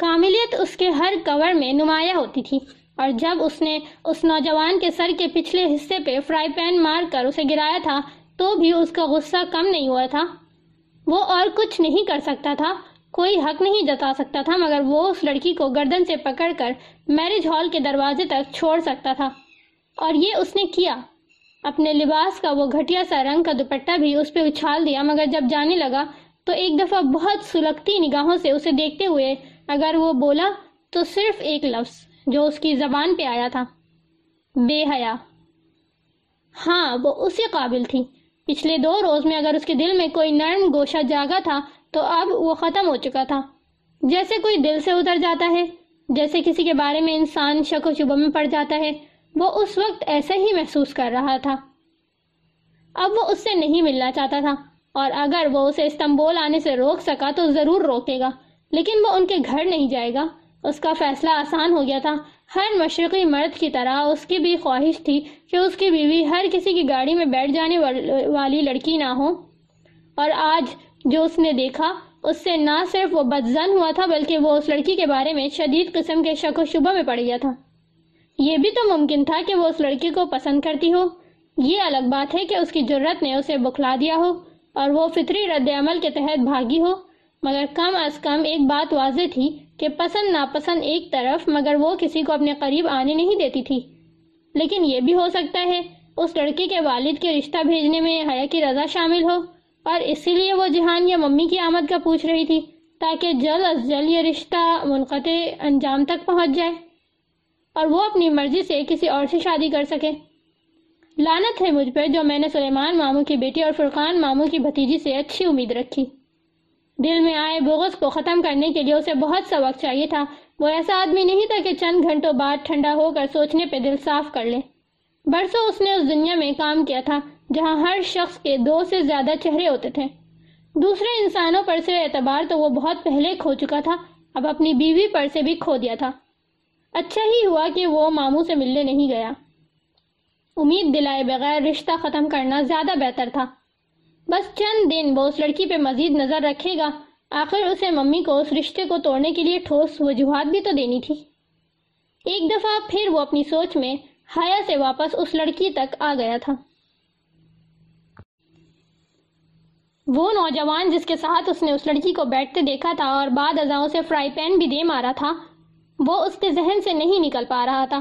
کاملیت اس کے ہر کور میں نمایاں ہوتی تھی اور جب اس نے اس نوجوان کے سر کے پچھلے حصے پہ فرائی پین مار کر اسے گرایا تھا، تو بھی اس کا غصہ کم نہیں ہوا تھا۔ وہ اور کچھ نہیں کر سکتا تھا، کوئی حق نہیں جتا سکتا تھا، مگر وہ اس لڑکی کو گردن سے پکڑ کر میرج ہال کے دروازے تک چھوڑ سکتا تھا۔ اور یہ اس نے کیا۔ اپنے لباس کا وہ گھٹیا سا رنگ کا دوپٹہ بھی اس پہ اچھال دیا، مگر جب جانے لگا تو ایک دفعہ بہت سلگتی نگاہوں سے اسے دیکھتے ہوئے اگر وہ بولا تو صرف ایک لفظ جو اس کی زبان پہ آیا تھا۔ بے حیا۔ ہاں وہ اسی قابل تھی۔ پچھلے دو روز میں اگر اس کے دل میں کوئی نرم گوشہ جاگا تھا تو اب وہ ختم ہو چکا تھا۔ جیسے کوئی دل سے اتر جاتا ہے، جیسے کسی کے بارے میں انسان شک و شبہ میں پڑ جاتا ہے، وہ اس وقت ایسا ہی محسوس کر رہا تھا۔ اب وہ اس سے نہیں ملنا چاہتا تھا، اور اگر وہ اسے استنبول آنے سے روک سکا تو ضرور روکے گا۔ لیکن وہ ان کے گھر نہیں جائے گا۔ اس کا فیصلہ آسان ہو گیا تھا۔ ہر مشرقی مرد کی طرح اس کی بھی خواہش تھی کہ اس کی بیوی ہر کسی کی گاڑی میں بیٹھ جانے والی لڑکی نہ ہو۔ اور آج جو اس نے دیکھا، اس سے نہ صرف وہ بدزن ہوا تھا، بلکہ وہ اس لڑکی کے بارے میں شدید قسم کے شک و شبہ میں پڑ گیا تھا۔ یہ بھی تو ممکن تھا کہ وہ اس لڑکی کو پسند کرتی ہو۔ یہ الگ بات ہے کہ اس کی جرت نے اسے بکھلا دیا ہو اور وہ فطری رد عمل کے تحت بھاگی ہو۔ مگر کم از کم ایک بات واضح تھی کہ پسند ناپسند ایک طرف مگر وہ کسی کو اپنے قریب آنے نہیں دیتی تھی۔ لیکن یہ بھی ہو سکتا ہے اس لڑکی کے والد کے رشتہ بھیجنے میں حیا کی رضا شامل ہو اور اسی لیے وہ جہان یا ممی کی آمد کا پوچھ رہی تھی تاکہ جلد از جلد یہ رشتہ منقطع انجام تک پہنچ جائے اور وہ اپنی مرضی سے کسی اور سے شادی کر سکے۔ لانت ہے مجھ پر جو میں نے سلیمان ماموں کی بیٹی اور فرقان ماموں کی بھتیجی سے اچھی امید رکھی۔ دل میں آئے بغض کو ختم کرنے کے لیے اسے بہت سا وقت چاہیے تھا۔ وہ ایسا آدمی نہیں تھا کہ چند گھنٹوں بعد ٹھنڈا ہو کر سوچنے پہ دل صاف کر لے۔ برسوں اس نے اس دنیا میں کام کیا تھا جہاں ہر شخص کے دو سے زیادہ چہرے ہوتے تھے۔ دوسرے انسانوں پر سے اعتبار تو وہ بہت پہلے کھو چکا تھا، اب اپنی بیوی پر سے بھی کھو دیا تھا۔ اچھا ہی ہوا کہ وہ ماموں سے ملنے نہیں گیا۔ امید دلائے بغیر رشتہ ختم کرنا زیادہ بہتر تھا۔ بس چند دن وہ اس لڑکی پہ مزید نظر رکھے گا۔ آخر اسے ممی کو اس رشتے کو توڑنے کے لیے ٹھوس وجوہات بھی تو دینی تھی۔ ایک دفعہ پھر وہ اپنی سوچ میں ہایا سے واپس اس لڑکی تک آ گیا تھا۔ وہ نوجوان جس کے ساتھ اس نے اس لڑکی کو بیٹھتے دیکھا تھا اور بعد ازاؤں سے فرائی پین بھی دے مارا تھا، وہ اس کے ذہن سے نہیں نکل پا رہا تھا۔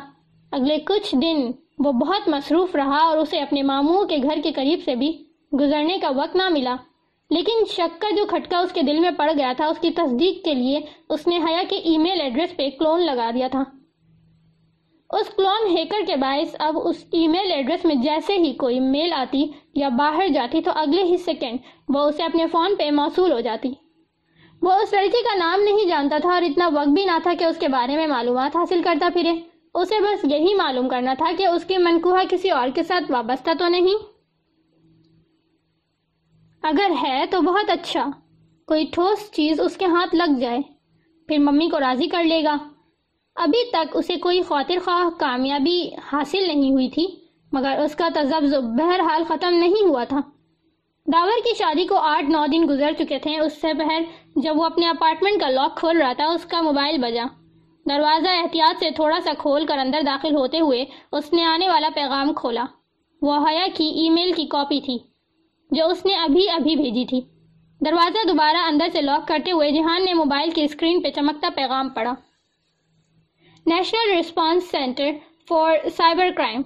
اگلے کچھ دن وہ بہت مصروف رہا اور اسے اپنے ماموں کے گھر کے قریب سے بھی گزرنے کا وقت نہ ملا۔ لیکن شک کا جو کھٹکا اس کے دل میں پڑ گیا تھا، اس کی تصدیق کے لیے اس نے حیا کے ای میل ایڈریس پہ کلون لگا دیا تھا۔ اس کلون ہیکر کے باعث اب اس ای میل ایڈریس میں جیسے ہی کوئی میل آتی یا باہر جاتی تو اگلے ہی سیکنڈ وہ اسے اپنے فون پہ موصول ہو جاتی۔ وہ اس لڑکی کا نام نہیں جانتا تھا اور اتنا وقت بھی نہ تھا کہ اس کے بارے میں معلومات حاصل کرتا پھرے۔ اسے بس یہی معلوم کرنا تھا کہ اس کی منقوہ کسی اور کے ساتھ وابستہ تو نہیں۔ اگر ہے تو بہت اچھا۔ کوئی ٹھوس چیز اس کے ہاتھ لگ جائے، پھر ممی کو راضی کر لے گا۔ ابھی تک اسے کوئی خاطر خواہ کامیابی حاصل نہیں ہوئی تھی، مگر اس کا تذبذب بہرحال ختم نہیں ہوا تھا۔ داور کی شادی کو آٹھ نو دن گزر چکے تھے۔ اس سے پہر جب وہ اپنے اپارٹمنٹ کا لاک کھول رہا تھا، اس کا موبائل بجا۔ دروازہ احتیاط سے تھوڑا سا کھول کر اندر داخل ہوتے ہوئے اس نے آنے والا پیغام کھولا۔ وہ حیا کی ای میل کی کاپی تھی۔ جو اس نے ابھی ابھی بھیجی تھی۔ دروازہ دوبارہ اندر سے لاک کرتے ہوئے جہان نے موبائل کی اسکرین پہ چمکتا پیغام پڑا national response centre for cyber crime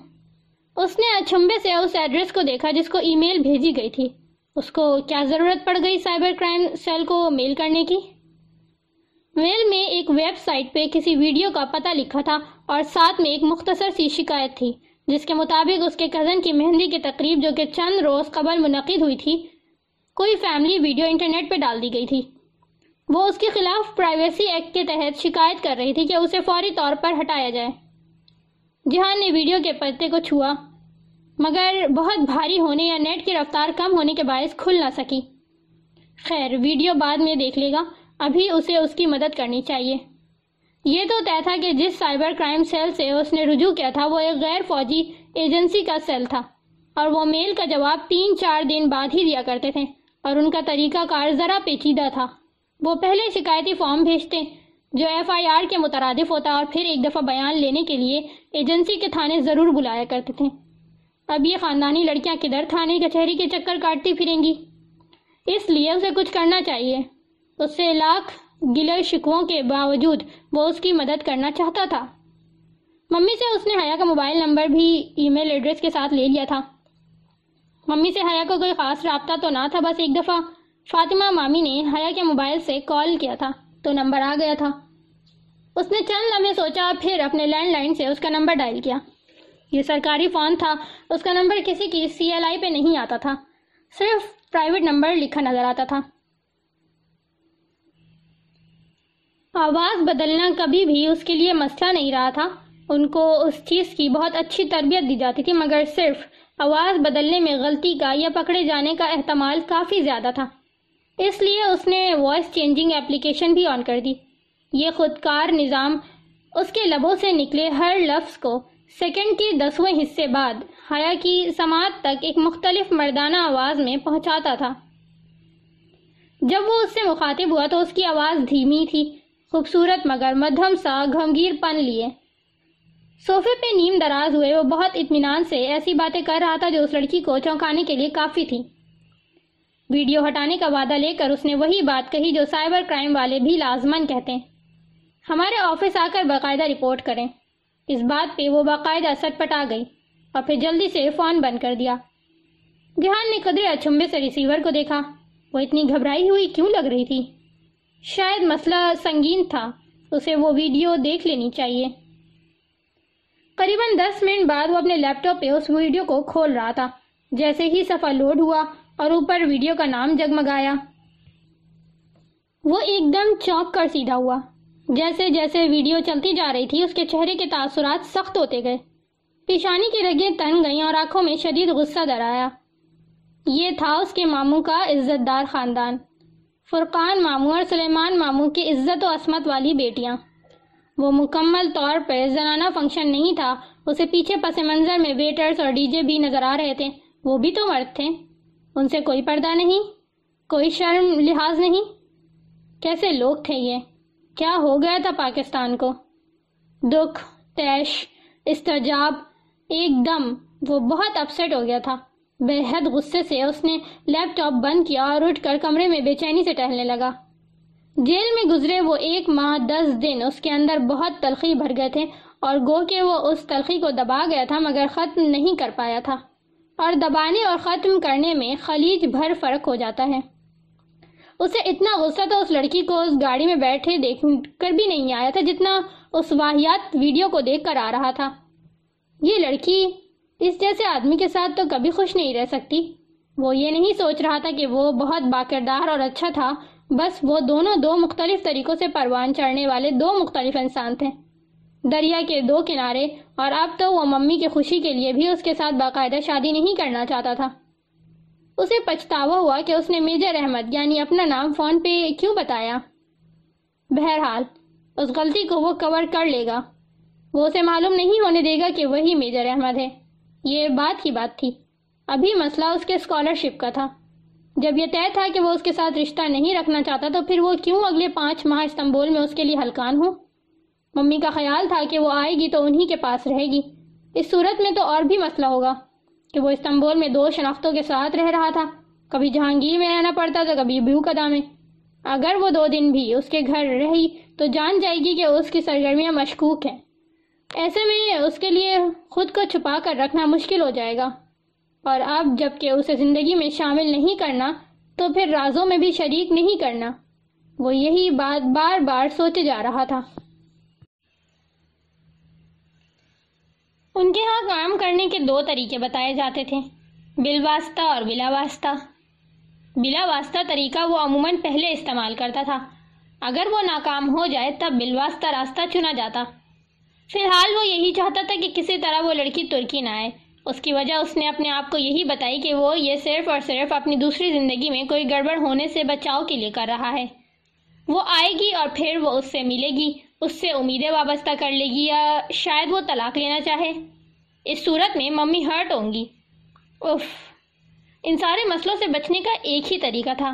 اس نے اچھمبے سے اس ایڈریس کو دیکھا جس کو ای میل بھیجی گئی تھی۔ اس کو کیا ضرورت پڑ گئی سائبر کرائم سیل کو میل کرنے کی؟ میل میں ایک ویب سائٹ پہ کسی ویڈیو کا پتہ لکھا تھا اور ساتھ میں ایک مختصر سی شکایت تھی۔ جس کے مطابق اس کے کزن کی مہندی کی تقریب جو کہ چند روز قبل منعقد ہوئی تھی، کوئی فیملی ویڈیو انٹرنیٹ پہ ڈال دی گئی تھی۔ وہ اس کے خلاف پرائیویسی ایکٹ کے تحت شکایت کر رہی تھی کہ اسے فوری طور پر ہٹایا جائے۔ جہان نے ویڈیو کے پتے کو چھوا، مگر بہت بھاری ہونے یا نیٹ کی رفتار کم ہونے کے باعث کھل نہ سکی۔ خیر ویڈیو بعد میں دیکھ لے گا۔ ابھی اسے اس کی مدد کرنی چاہیے۔ یہ تو طے تھا کہ جس سائبر کرائم سیل سے اس نے رجوع کیا تھا، وہ ایک غیر فوجی ایجنسی کا سیل تھا۔ اور وہ میل کا جواب تین چار دن بعد ہی دیا کرتے تھے۔ اور ان کا طریقہ کار ذرا پیچیدہ تھا۔ وہ پہلے شکایتی فارم بھیجتے، جو ایف آئی آر کے مترادف ہوتا اور پھر ایک دفعہ بیان لینے کے لیے ایجنسی کے تھانے ضرور بلایا کرتے تھے۔ اب یہ خاندانی لڑکیاں کدھر تھانے کچہری کے چکر کاٹتی پھریں گی؟ اس لیے اسے کچھ کرنا چاہیے۔ اس سے لاکھ گلے شکووں کے باوجود وہ اس کی مدد کرنا چاہتا تھا۔ ممی سے اس نے حیا کا موبائل نمبر بھی ای میل ایڈریس کے ساتھ لے لیا تھا۔ ممی سے حیا کو کوئی خاص رابطہ تو نہ تھا، بس ایک دفعہ فاطمہ مامی نے حیا کے موبائل سے کال کیا تھا تو نمبر آ گیا تھا۔ اس نے چند لمحے سوچا، پھر اپنے لینڈ لائن سے اس کا نمبر ڈائل کیا۔ یہ سرکاری فون تھا، اس کا نمبر کسی کی سی ایل آئی پہ نہیں آتا تھا، صرف پرائیویٹ نمبر لکھا نظر آتا تھا۔ آواز بدلنا کبھی بھی اس کے لیے مسئلہ نہیں رہا تھا۔ ان کو اس چیز کی بہت اچھی تربیت دی جاتی تھی، مگر صرف آواز بدلنے میں غلطی کا یا پکڑے جانے کا احتمال کافی زیادہ تھا۔ اس لیے اس نے وائس چینجنگ اپلیکیشن بھی آن کر دی۔ یہ خودکار نظام اس کے لبوں سے نکلے ہر لفظ کو سیکنڈ کی دسویں حصے بعد، حیا کی سماعت تک ایک مختلف مردانہ آواز میں پہنچاتا تھا۔ جب وہ اس سے مخاطب ہوا تو اس کی آواز دھیمی تھی۔ خوبصورت مگر مدھم سا گھمگیر پن لیے۔ صوفے پہ نیم دراز ہوئے، وہ بہت اطمینان سے ایسی باتیں کر رہا تھا جو اس لڑکی کو چونکانے کے لیے کافی تھی۔ ویڈیو ہٹانے کا وعدہ لے کر اس نے وہی بات کہی جو سائبر کرائم والے بھی لازمن کہتے ہیں۔ ہمارے آفس آ کر باقاعدہ رپورٹ کریں۔ اس بات پہ وہ باقاعدہ سٹ پٹ آ گئی اور پھر جلدی سے فون بند کر دیا۔ جہان نے قدرے اچھمبے سے ریسیور کو دیکھا۔ وہ اتنی گھبرائی ہوئی کیوں لگ رہی تھی؟ شاید مسئلہ سنگین تھا، اسے وہ ویڈیو دیکھ لینی چاہیے۔ قریباً دس منٹ بعد وہ اپنے لیپ ٹاپ پہ اس ویڈیو کو کھول رہا تھا، جیسے ہی صفحہ لوڈ ہوا اور اوپر ویڈیو کا نام جگمگایا۔ وہ ایک دم چوک کر سیدھا ہوا، جیسے جیسے ویڈیو چلتی جا رہی تھی، اس کے چہرے کے تاثرات سخت ہوتے گئے۔ پیشانی کی رگیں تن گئیں اور آنکھوں میں شدید غصہ در آیا۔ یہ تھا اس کے ماموں کا عزت دار خاندان۔ فرقان ماموں اور سلیمان ماموں کی عزت و عصمت والی بیٹیاں۔ وہ مکمل طور پر زنانہ فنکشن نہیں تھا، اسے پیچھے پس منظر میں ویٹرز اور ڈی جے بھی نظر آ رہے تھے۔ وہ بھی تو مرد تھے۔ ان سے کوئی پردہ نہیں، کوئی شرم لحاظ نہیں۔ کیسے لوگ تھے یہ؟ کیا ہو گیا تھا پاکستان کو؟ دکھ، تیش، استجاب، ایک دم وہ بہت اپسٹ ہو گیا تھا۔ بے حد غصے سے اس نے لیپ ٹاپ بند کیا اور اٹھ کر کمرے میں بے چینی سے ٹہلنے لگا۔ جیل میں گزرے وہ ایک ماہ دس دن اس کے اندر بہت تلخی بھر گئے تھے اور گو کہ وہ اس تلخی کو دبا گیا تھا مگر ختم نہیں کر پایا تھا۔ اور دبانے اور ختم کرنے میں خلیج بھر فرق ہو جاتا ہے۔ اسے اتنا غصہ تو اس لڑکی کو اس گاڑی میں بیٹھے دیکھ کر بھی نہیں آیا تھا جتنا اس واحیات ویڈیو کو دیکھ کر آ رہا تھا۔ یہ لڑکی اس جیسے آدمی کے ساتھ تو کبھی خوش نہیں رہ سکتی۔ وہ یہ نہیں سوچ رہا تھا کہ وہ بہت باکردار اور اچھا تھا، بس وہ دونوں دو مختلف طریقوں سے پروان چڑھنے والے دو مختلف انسان تھے۔ دریا کے دو کنارے، اور اب تو وہ ممی کی خوشی کے لیے بھی اس کے ساتھ باقاعدہ شادی نہیں کرنا چاہتا تھا۔ اسے پچھتاوا ہوا کہ اس نے میجر احمد یعنی اپنا نام فون پہ کیوں بتایا؟ بہرحال، اس غلطی کو وہ کور کر لے گا۔ وہ اسے معلوم نہیں ہونے دے گا کہ وہی میجر احمد ہے۔ یہ بات ہی بات تھی۔ ابھی مسئلہ اس کے اسکالرشپ کا تھا۔ جب یہ طے تھا کہ وہ اس کے ساتھ رشتہ نہیں رکھنا چاہتا تو پھر وہ کیوں اگلے پانچ ماہ استنبول میں اس کے لیے ہلکان ہو ممی کا خیال تھا کہ وہ آئے گی تو انہی کے پاس رہے گی۔ اس صورت میں تو اور بھی مسئلہ ہوگا کہ وہ استنبول میں دو شناختوں کے ساتھ رہ رہا تھا۔ کبھی جہانگیر میں رہنا پڑتا تو کبھی بیو کدا میں۔ اگر وہ دو دن بھی اس کے گھر رہی تو جان جائے گی کہ اس کی سرگرمیاں مشکوک ہیں۔ ایسے میں اس کے لیے خود کو چھپا کر رکھنا مشکل ہو جائے گا۔ اور اب جبکہ اسے زندگی میں شامل نہیں کرنا، تو پھر رازوں میں بھی شریک نہیں کرنا۔ وہ یہی بات بار بار سوچے جا رہا تھا۔ ان کے ہاں کام کرنے کے دو طریقے بتائے جاتے تھے۔ بل واسطہ اور بلا واسطہ۔ بلا واسطہ طریقہ وہ عموماً پہلے استعمال کرتا تھا۔ اگر وہ ناکام ہو جائے، تب بل واسطہ راستہ چنا جاتا۔ فی الحال وہ یہی چاہتا تھا کہ کسی طرح وہ لڑکی ترکی نہ آئے۔ اس کی وجہ اس نے اپنے آپ کو یہی بتائی کہ وہ یہ صرف اور صرف اپنی دوسری زندگی میں کوئی گڑبڑ ہونے سے بچاؤ کے لیے کر رہا ہے۔ وہ آئے گی اور پھر وہ اس سے ملے گی، اس سے امیدیں وابستہ کر لے گی یا شاید وہ طلاق لینا چاہے۔ اس صورت میں ممی ہرٹ ہوں گی۔ اف ان سارے مسئلوں سے بچنے کا ایک ہی طریقہ تھا۔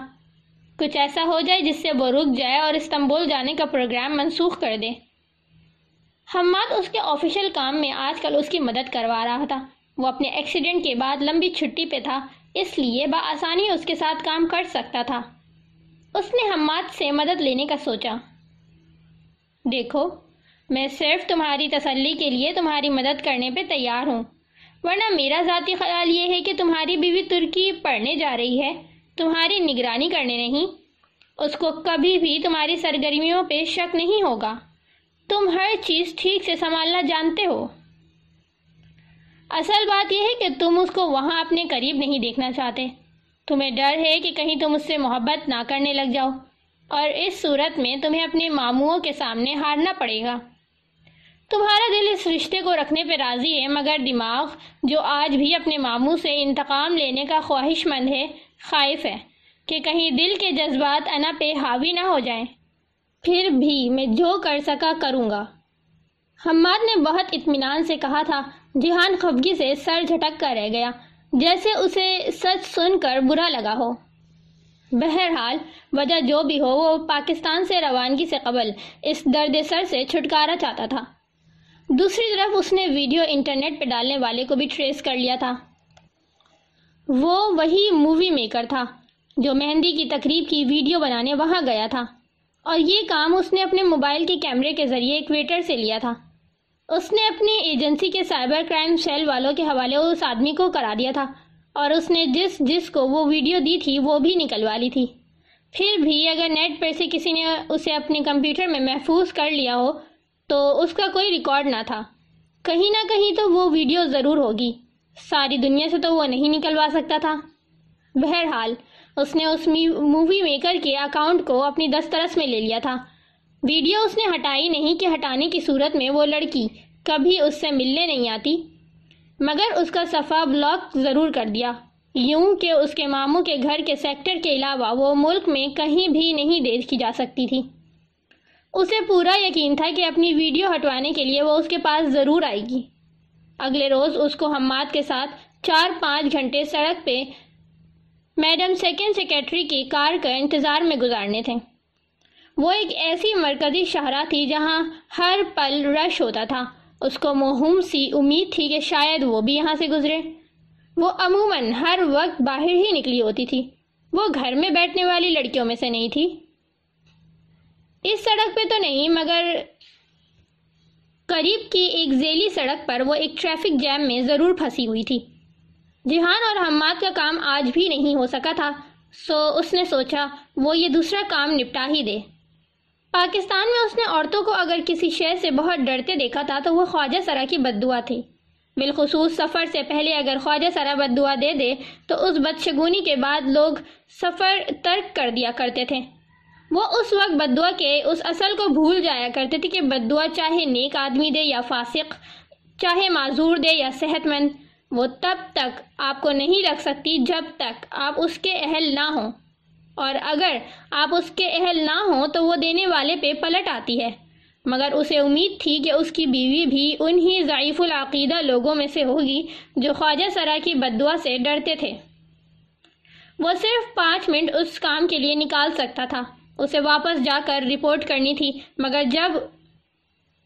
کچھ ایسا ہو جائے جس سے وہ رک جائے اور استنبول جانے کا پروگرام منسوخ کر دے۔ حماد اس کے آفیشل کام میں آج کل اس کی مدد کروا رہا تھا۔ وہ اپنے ایکسیڈنٹ کے بعد لمبی چھٹی پہ تھا، اس لیے بآسانی اس کے ساتھ کام کر سکتا تھا۔ اس نے حماد سے مدد لینے کا سوچا۔ دیکھو، میں صرف تمہاری تسلی کے لیے تمہاری مدد کرنے پہ تیار ہوں، ورنہ میرا ذاتی خیال یہ ہے کہ تمہاری بیوی ترکی پڑھنے جا رہی ہے۔ تمہاری نگرانی کرنے نہیں، اس کو کبھی بھی تمہاری سرگرمیوں پہ شک نہیں ہوگا۔ تم ہر چیز ٹھیک سے سنبھالنا جانتے ہو۔ اصل بات یہ ہے کہ تم اس کو وہاں اپنے قریب نہیں دیکھنا چاہتے۔ تمہیں ڈر ہے کہ کہیں تم اس سے محبت نہ کرنے لگ جاؤ۔ اور اس صورت میں تمہیں اپنے ماموں کے سامنے ہارنا پڑے گا۔ تمہارا دل اس رشتے کو رکھنے پہ راضی ہے، مگر دماغ، جو آج بھی اپنے ماموں سے انتقام لینے کا خواہش مند ہے، خائف ہے کہ کہیں دل کے جذبات انا پہ حاوی نہ ہو جائیں۔ پھر بھی میں جو کر سکا کروں گا۔ حماد نے بہت اطمینان سے کہا تھا، جہان خفگی سے سر جھٹک کر رہ گیا، جیسے اسے سچ سن کر برا لگا ہو۔ بہرحال، وجہ جو بھی ہو، وہ پاکستان سے روانگی سے قبل اس درد سر سے چھٹکارا چاہتا تھا۔ دوسری طرف، اس نے ویڈیو انٹرنیٹ پہ ڈالنے والے کو بھی ٹریس کر لیا تھا۔ وہ وہی مووی میکر تھا جو مہندی کی تقریب کی ویڈیو بنانے وہاں گیا تھا۔ اور یہ کام اس نے اپنے موبائل کے کیمرے کے ذریعے ایک ویٹر سے لیا تھا۔ اس نے اپنی ایجنسی کے سائبر کرائم سیل والوں کے حوالے اس آدمی کو کرا دیا تھا اور اس نے جس جس کو وہ ویڈیو دی تھی وہ بھی نکلوا لی تھی۔ پھر بھی اگر نیٹ پر سے کسی نے اسے اپنے کمپیوٹر میں محفوظ کر لیا ہو تو اس کا کوئی ریکارڈ نہ تھا۔ کہیں نہ کہیں تو وہ ویڈیو ضرور ہوگی۔ ساری دنیا سے تو وہ نہیں نکلوا سکتا تھا۔ بہرحال اس نے اس مووی میکر کے اکاؤنٹ کو اپنی دسترس میں لے لیا تھا۔ ویڈیو اس نے ہٹائی نہیں کہ ہٹانے کی صورت میں وہ لڑکی کبھی اس سے ملنے نہیں آتی۔ مگر اس کا صفحہ بلاک ضرور کر دیا۔ یوں کہ اس کے ماموں کے گھر کے سیکٹر کے علاوہ وہ ملک میں کہیں بھی نہیں دیکھی جا سکتی تھی۔ اسے پورا یقین تھا کہ اپنی ویڈیو ہٹوانے کے لیے وہ اس کے پاس ضرور آئے گی۔ اگلے روز اس کو حماد کے ساتھ چار پانچ گھنٹے سڑک پہ میڈم سیکنڈ سیکیٹری کی کار کا انتظار میں گزارنے تھے۔ وہ ایک ایسی مرکزی شہرہ تھی جہاں ہر پل رش ہوتا تھا۔ اس کو مہم سی امید تھی کہ شاید وہ بھی یہاں سے گزرے۔ وہ عموماً ہر وقت باہر ہی نکلی ہوتی تھی۔ وہ گھر میں بیٹھنے والی لڑکیوں میں سے نہیں تھی۔ اس سڑک پہ تو نہیں، مگر قریب کی ایک ذیلی سڑک پر وہ ایک ٹریفک جیم میں ضرور پھنسی ہوئی تھی۔ جہان اور حماد کا کام آج بھی نہیں ہو سکا تھا۔ سو اس نے سوچا، وہ یہ دوسرا کام نپٹا ہی دے۔ پاکستان میں اس نے عورتوں کو اگر کسی شے سے بہت ڈرتے دیکھا تھا تو وہ خواجہ سرا کی بد دعا تھی۔ بالخصوص سفر سے پہلے اگر خواجہ سرا بد دعا دے دے، تو اس بدشگونی کے بعد لوگ سفر ترک کر دیا کرتے تھے۔ وہ اس وقت بد دعا کے اس اصل کو بھول جایا کرتے تھے کہ بد دعا چاہے نیک آدمی دے یا فاسق، چاہے معذور دے یا صحت مند۔ وہ تب تک آپ کو نہیں رکھ سکتی جب تک آپ اس کے اہل نہ ہوں۔ اور اگر آپ اس کے اہل نہ ہوں تو وہ دینے والے پہ پلٹ آتی ہے۔ مگر اسے امید تھی کہ اس کی بیوی بھی انہی ضعیف العقیدہ لوگوں میں سے ہوگی جو خواجہ سرا کی بدعا سے ڈرتے تھے۔ وہ صرف پانچ منٹ اس کام کے لیے نکال سکتا تھا۔ اسے واپس جا کر رپورٹ کرنی تھی، مگر جب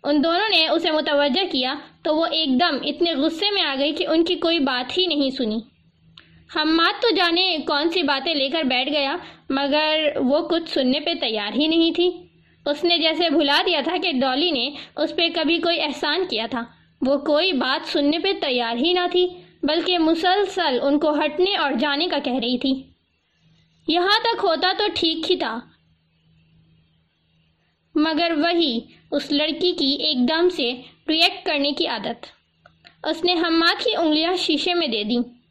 ان دونوں نے اسے متوجہ کیا تو وہ ایک دم اتنے غصے میں آ گئی کہ ان کی کوئی بات ہی نہیں سنی۔ حماد تو جانے کون سی باتیں لے کر بیٹھ گیا، مگر وہ کچھ سننے پہ تیار ہی نہیں تھی۔ اس نے جیسے بھلا دیا تھا کہ ڈالی نے اس پہ کبھی کوئی احسان کیا تھا۔ وہ کوئی بات سننے پہ تیار ہی نہ تھی، بلکہ مسلسل ان کو ہٹنے اور جانے کا کہہ رہی تھی۔ یہاں تک ہوتا تو ٹھیک ہی تھا۔ مگر وہی اس لڑکی کی ایک دم سے ریئیکٹ کرنے کی عادت۔ اس نے حماد کی انگلیاں شیشے میں دے دیں۔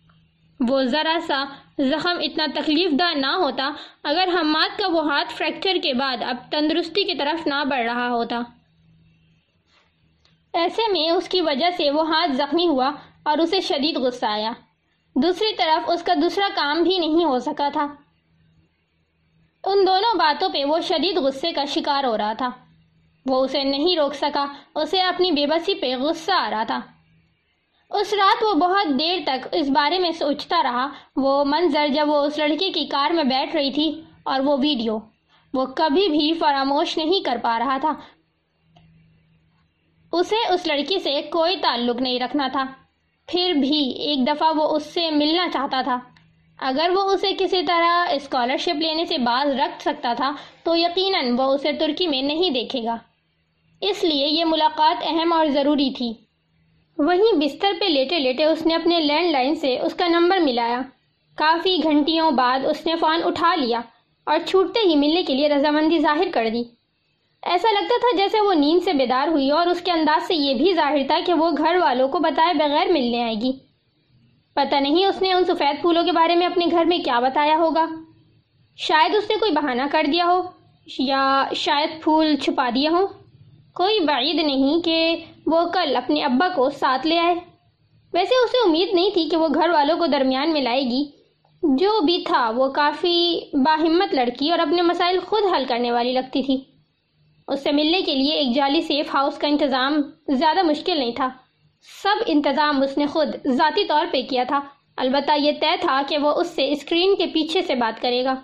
وہ ذرا سا زخم اتنا تکلیف دہ نہ ہوتا اگر حماد کا وہ ہاتھ فریکچر کے بعد اب تندرستی کی طرف نہ بڑھ رہا ہوتا۔ ایسے میں اس کی وجہ سے وہ ہاتھ زخمی ہوا اور اسے شدید غصہ آیا۔ دوسری طرف اس کا دوسرا کام بھی نہیں ہو سکا تھا۔ ان دونوں باتوں پہ وہ شدید غصے کا شکار ہو رہا تھا۔ وہ اسے نہیں روک سکا، اسے اپنی بے بسی پہ غصہ آ رہا تھا۔ اس رات وہ بہت دیر تک اس بارے میں سوچتا رہا۔ وہ منظر جب وہ اس لڑکی کی کار میں بیٹھ رہی تھی اور وہ ویڈیو، وہ کبھی بھی فراموش نہیں کر پا رہا تھا۔ اسے اس لڑکی سے کوئی تعلق نہیں رکھنا تھا۔ پھر بھی ایک دفعہ وہ اس سے ملنا چاہتا تھا۔ اگر وہ اسے کسی طرح اسکالرشپ لینے سے باز رکھ سکتا تھا، تو یقیناً وہ اسے ترکی میں نہیں دیکھے گا۔ اس لیے یہ ملاقات اہم اور ضروری تھی۔ وہیں بستر پہ لیٹے لیٹے اس نے اپنے لینڈ لائن سے اس کا نمبر ملایا۔ کافی گھنٹیوں بعد اس نے فون اٹھا لیا اور چھوٹتے ہی ملنے کے لیے رضامندی ظاہر کر دی۔ ایسا لگتا تھا جیسے وہ نیند سے بیدار ہوئی اور اس کے انداز سے یہ بھی ظاہر تھا کہ وہ گھر والوں کو بتائے بغیر ملنے آئے گی۔ پتہ نہیں اس نے ان سفید پھولوں کے بارے میں اپنے گھر میں کیا بتایا ہوگا۔ شاید اس نے کوئی بہانہ کر دیا ہو یا شاید پھول چھپا دیا ہو کوئی بعید نہیں کہ وہ کل اپنے ابا کو ساتھ لے آئے۔ ویسے اسے امید نہیں تھی کہ وہ گھر والوں کو درمیان میں لائے گی۔ جو بھی تھا وہ کافی باہمت لڑکی اور اپنے مسائل خود حل کرنے والی لگتی تھی۔ اس سے ملنے کے لیے ایک جعلی سیف ہاؤس کا انتظام زیادہ مشکل نہیں تھا۔ سب انتظام اس نے خود ذاتی طور پہ کیا تھا۔ البتہ یہ طے تھا کہ وہ اس سے اسکرین کے پیچھے سے بات کرے گا۔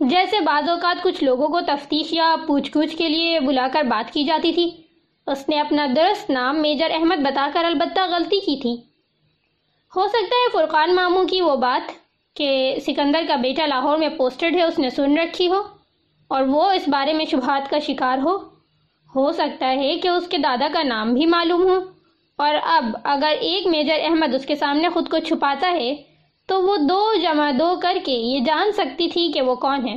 جیسے بعض اوقات کچھ لوگوں کو تفتیش یا پوچھ گچھ کے لیے بلا کر بات کی جاتی تھی۔ اس نے اپنا درست نام میجر احمد بتا کر البتہ غلطی کی تھی۔ ہو سکتا ہے فرقان ماموں کی وہ بات کہ سکندر کا بیٹا لاہور میں پوسٹڈ ہے، اس نے سن رکھی ہو اور وہ اس بارے میں شبہات کا شکار ہو۔ ہو سکتا ہے کہ اس کے دادا کا نام بھی معلوم ہو۔ اور اب اگر ایک میجر احمد اس کے سامنے خود کو چھپاتا ہے، تو وہ دو جمع دو کر کے یہ جان سکتی تھی کہ وہ کون ہے۔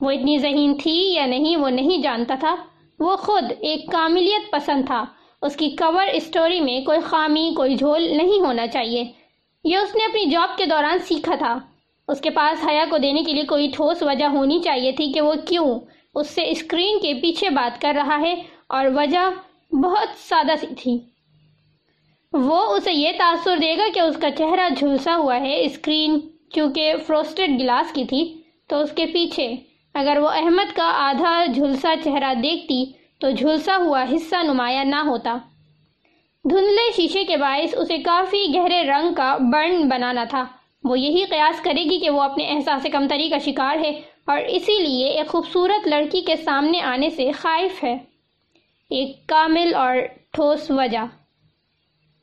وہ اتنی ذہین تھی یا نہیں، وہ نہیں جانتا تھا۔ وہ خود ایک کاملیت پسند تھا۔ اس کی کور اسٹوری میں کوئی خامی، کوئی جھول نہیں ہونا چاہیے۔ یہ اس نے اپنی جاب کے دوران سیکھا تھا۔ اس کے پاس حیا کو دینے کے لیے کوئی ٹھوس وجہ ہونی چاہیے تھی کہ وہ کیوں اس سے اسکرین کے پیچھے بات کر رہا ہے۔ اور وجہ بہت سادہ سی تھی۔ وہ اسے یہ تاثر دے گا کہ اس کا چہرہ جھلسا ہوا ہے۔ اسکرین چونکہ فروسٹڈ گلاس کی تھی، تو اس کے پیچھے اگر وہ احمد کا آدھا جھلسا چہرہ دیکھتی تو جھلسا ہوا حصہ نمایاں نہ ہوتا۔ دھندلے شیشے کے باعث اسے کافی گہرے رنگ کا برن بنانا تھا۔ وہ یہی قیاس کرے گی کہ وہ اپنے احساس کمتری کا شکار ہے اور اسی لیے ایک خوبصورت لڑکی کے سامنے آنے سے خائف ہے۔ ایک کامل اور ٹھوس وجہ۔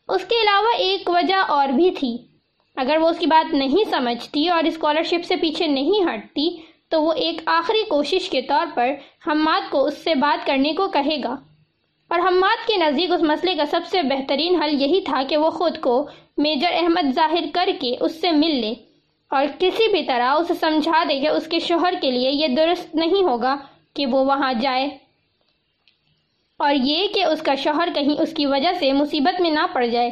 اس کے علاوہ ایک وجہ اور بھی تھی۔ اگر وہ اس کی بات نہیں سمجھتی اور اسکالرشپ سے پیچھے نہیں ہٹتی، تو وہ ایک آخری کوشش کے طور پر حماد کو اس سے بات کرنے کو کہے گا۔ اور حماد کے نزدیک اس مسئلے کا سب سے بہترین حل یہی تھا کہ وہ خود کو میجر احمد ظاہر کر کے اس سے مل لے اور کسی بھی طرح اسے سمجھا دے کہ اس کے شوہر کے لیے یہ درست نہیں ہوگا کہ وہ وہاں جائے۔ اور یہ کہ اس کا شوہر کہیں اس کی وجہ سے مصیبت میں نہ پڑ جائے۔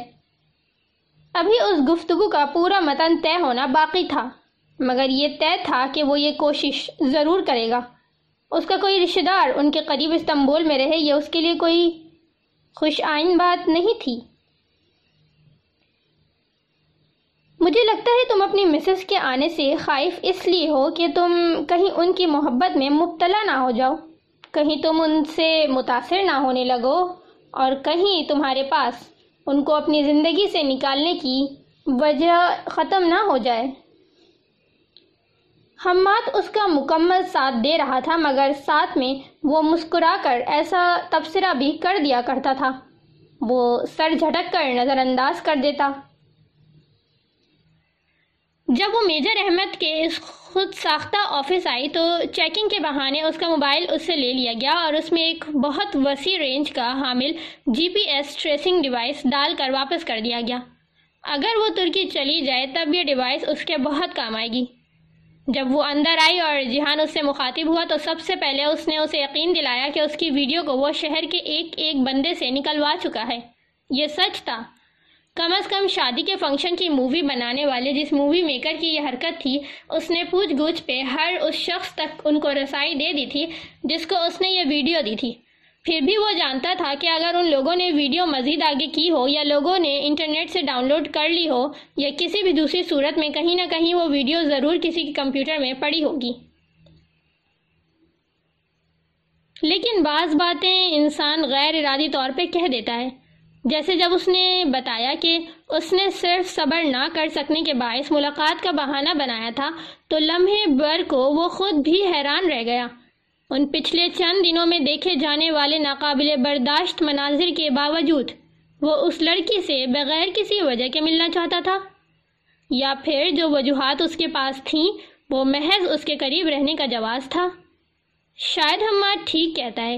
ابھی اس گفتگو کا پورا متن طے ہونا باقی تھا، مگر یہ طے تھا کہ وہ یہ کوشش ضرور کرے گا۔ اس کا کوئی رشتہ دار ان کے قریب استنبول میں رہے، یہ اس کے لیے کوئی خوش آئین بات نہیں تھی۔ مجھے لگتا ہے تم اپنی مسز کے آنے سے خائف اس لیے ہو کہ تم کہیں ان کی محبت میں مبتلا نہ ہو جاؤ۔ کہیں تم ان سے متاثر نہ ہونے لگو اور کہیں تمہارے پاس ان کو اپنی زندگی سے نکالنے کی وجہ ختم نہ ہو جائے۔ حماد اس کا مکمل ساتھ دے رہا تھا، مگر ساتھ میں وہ مسکرا کر ایسا تبصرہ بھی کر دیا کرتا تھا۔ وہ سر جھٹک کر نظر انداز کر دیتا۔ جب وہ میجر احمد کے اس خود ساختہ آفس آئی تو چیکنگ کے بہانے اس کا موبائل اس سے لے لیا گیا اور اس میں ایک بہت وسیع رینج کا حامل G P S tracing device ڈال کر واپس کر دیا گیا۔ اگر وہ ترکی چلی جائے تب یہ ڈیوائس اس کے بہت کام آئے گی۔ جب وہ اندر آئی اور جہان اس سے مخاطب ہوا تو سب سے پہلے اس نے اسے یقین دلایا کہ اس کی ویڈیو کو وہ شہر کے ایک ایک بندے سے نکلوا چکا ہے۔ یہ سچ تھا۔ کم از کم شادی کے فنکشن کی مووی بنانے والے، جس مووی میکر کی یہ حرکت تھی، اس نے پوچھ گچھ پہ ہر اس شخص تک ان کو رسائی دے دی تھی، جس کو اس نے یہ ویڈیو دی تھی۔ پھر بھی وہ جانتا تھا کہ اگر ان لوگوں نے ویڈیو مزید آگے کی ہو یا لوگوں نے انٹرنیٹ سے ڈاؤن لوڈ کر لی ہو یا کسی بھی دوسری صورت میں کہیں نہ کہیں وہ ویڈیو ضرور کسی کے کمپیوٹر میں پڑی ہوگی۔ لیکن بعض باتیں انسان غیر ارادی طور پہ کہہ دیتا ہے۔ جیسے جب اس نے بتایا کہ اس نے صرف صبر نہ کر سکنے کے باعث ملاقات کا بہانہ بنایا تھا، تو لمحے بر کو وہ خود بھی حیران رہ گیا۔ ان پچھلے چند دنوں میں دیکھے جانے والے ناقابل برداشت مناظر کے باوجود، وہ اس لڑکی سے بغیر کسی وجہ کے ملنا چاہتا تھا۔ یا پھر جو وجوہات اس کے پاس تھیں، وہ محض اس کے قریب رہنے کا جواز تھا۔ شاید ہمار ٹھیک کہتا ہے۔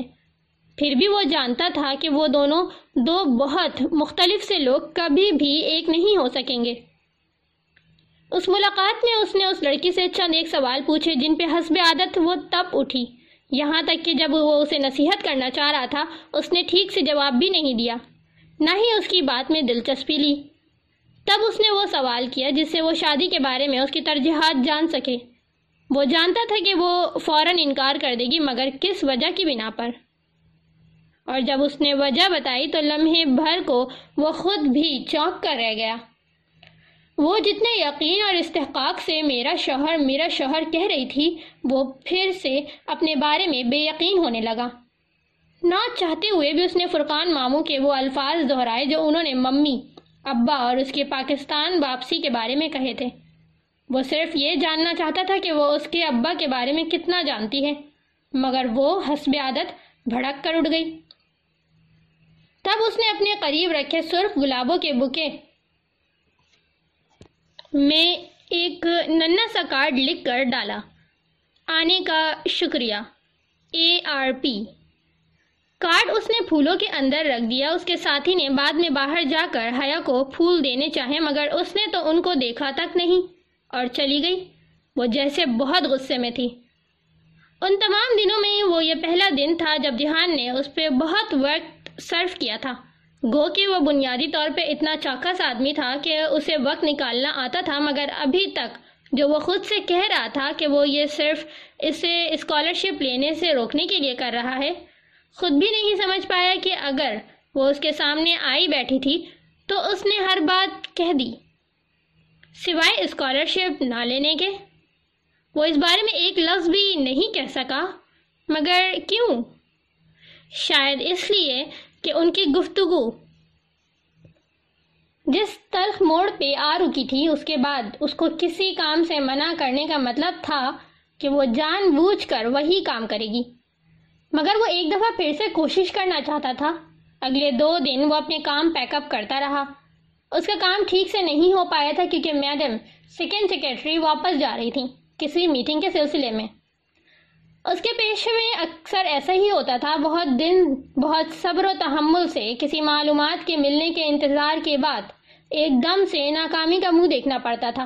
پھر بھی وہ جانتا تھا کہ وہ دونوں دو بہت مختلف سے لوگ کبھی بھی ایک نہیں ہو سکیں گے۔ اس ملاقات میں اس نے اس لڑکی سے چند ایک سوال پوچھے جن پہ حسب عادت وہ تب اٹھی۔ یہاں تک کہ جب وہ اسے نصیحت کرنا چاہ رہا تھا، اس نے ٹھیک سے جواب بھی نہیں دیا۔ نہ ہی اس کی بات میں دلچسپی لی۔ تب اس نے وہ سوال کیا جس سے وہ شادی کے بارے میں اس کی ترجیحات جان سکے۔ وہ جانتا تھا کہ وہ فوراً انکار کر دے گی مگر کس وجہ کی بنا پر؟ اور جب اس نے وجہ بتائی تو لمحے بھر کو وہ خود بھی چونک کر رہ گیا۔ وہ جتنے یقین اور استحقاق سے میرا شوہر میرا شوہر کہہ رہی تھی، وہ پھر سے اپنے بارے میں بے یقین ہونے لگا۔ نہ چاہتے ہوئے بھی اس نے فرقان ماموں کے وہ الفاظ دہرائے جو انہوں نے ممی، ابا اور اس کے پاکستان واپسی کے بارے میں کہے تھے۔ وہ صرف یہ جاننا چاہتا تھا کہ وہ اس کے ابا کے بارے میں کتنا جانتی ہے، مگر وہ حسب عادت بھڑک کر اٹھ گئی۔ تب اس نے اپنے قریب رکھے سرخ گلابوں کے بکے میں ایک ننا سا کارڈ لکھ کر ڈالا۔ آنے کا شکریہ۔ اے آر پی۔ کارڈ اس نے پھولوں کے اندر رکھ دیا۔ اس کے ساتھی نے بعد میں باہر جا کر حیا کو پھول دینے چاہے، مگر اس نے تو ان کو دیکھا تک نہیں اور چلی گئی۔ وہ جیسے بہت غصے میں تھی۔ ان تمام دنوں میں وہ یہ پہلا دن تھا جب جہان نے اس پہ بہت وقت صرف کیا تھا۔ گو کہ وہ بنیادی طور پہ اتنا چوکس آدمی تھا کہ اسے وقت نکالنا آتا تھا، مگر ابھی تک جو وہ خود سے کہہ رہا تھا کہ وہ یہ صرف اسے اسکالرشپ لینے سے روکنے کے لیے کر رہا ہے، خود بھی نہیں سمجھ پایا کہ اگر وہ اس کے سامنے آئی بیٹھی تھی تو اس نے ہر بات کہہ دی۔ سوائے اسکالرشپ نہ لینے کے۔ وہ اس بارے میں ایک لفظ بھی نہیں کہہ سکا، مگر کیوں؟ شاید اس لیے کہ ان کی گفتگو، جس تلخ موڑ پہ آ رکی تھی، اس کے بعد اس کو کسی کام سے منع کرنے کا مطلب تھا کہ وہ جان بوجھ کر وہی کام کرے گی۔ مگر وہ ایک دفعہ پھر سے کوشش کرنا چاہتا تھا۔ اگلے دو دن وہ اپنے کام پیک اپ کرتا رہا۔ اس کا کام ٹھیک سے نہیں ہو پایا تھا کیونکہ میڈم، سیکنڈ سیکرٹری واپس جا رہی تھی کسی میٹنگ کے سلسلے میں۔ اس کے پیش میں اکثر ایسا ہی ہوتا تھا، بہت دن، بہت صبر و تحمل سے کسی معلومات کے ملنے کے انتظار کے بعد ایک دم سے ناکامی کا منہ دیکھنا پڑتا تھا۔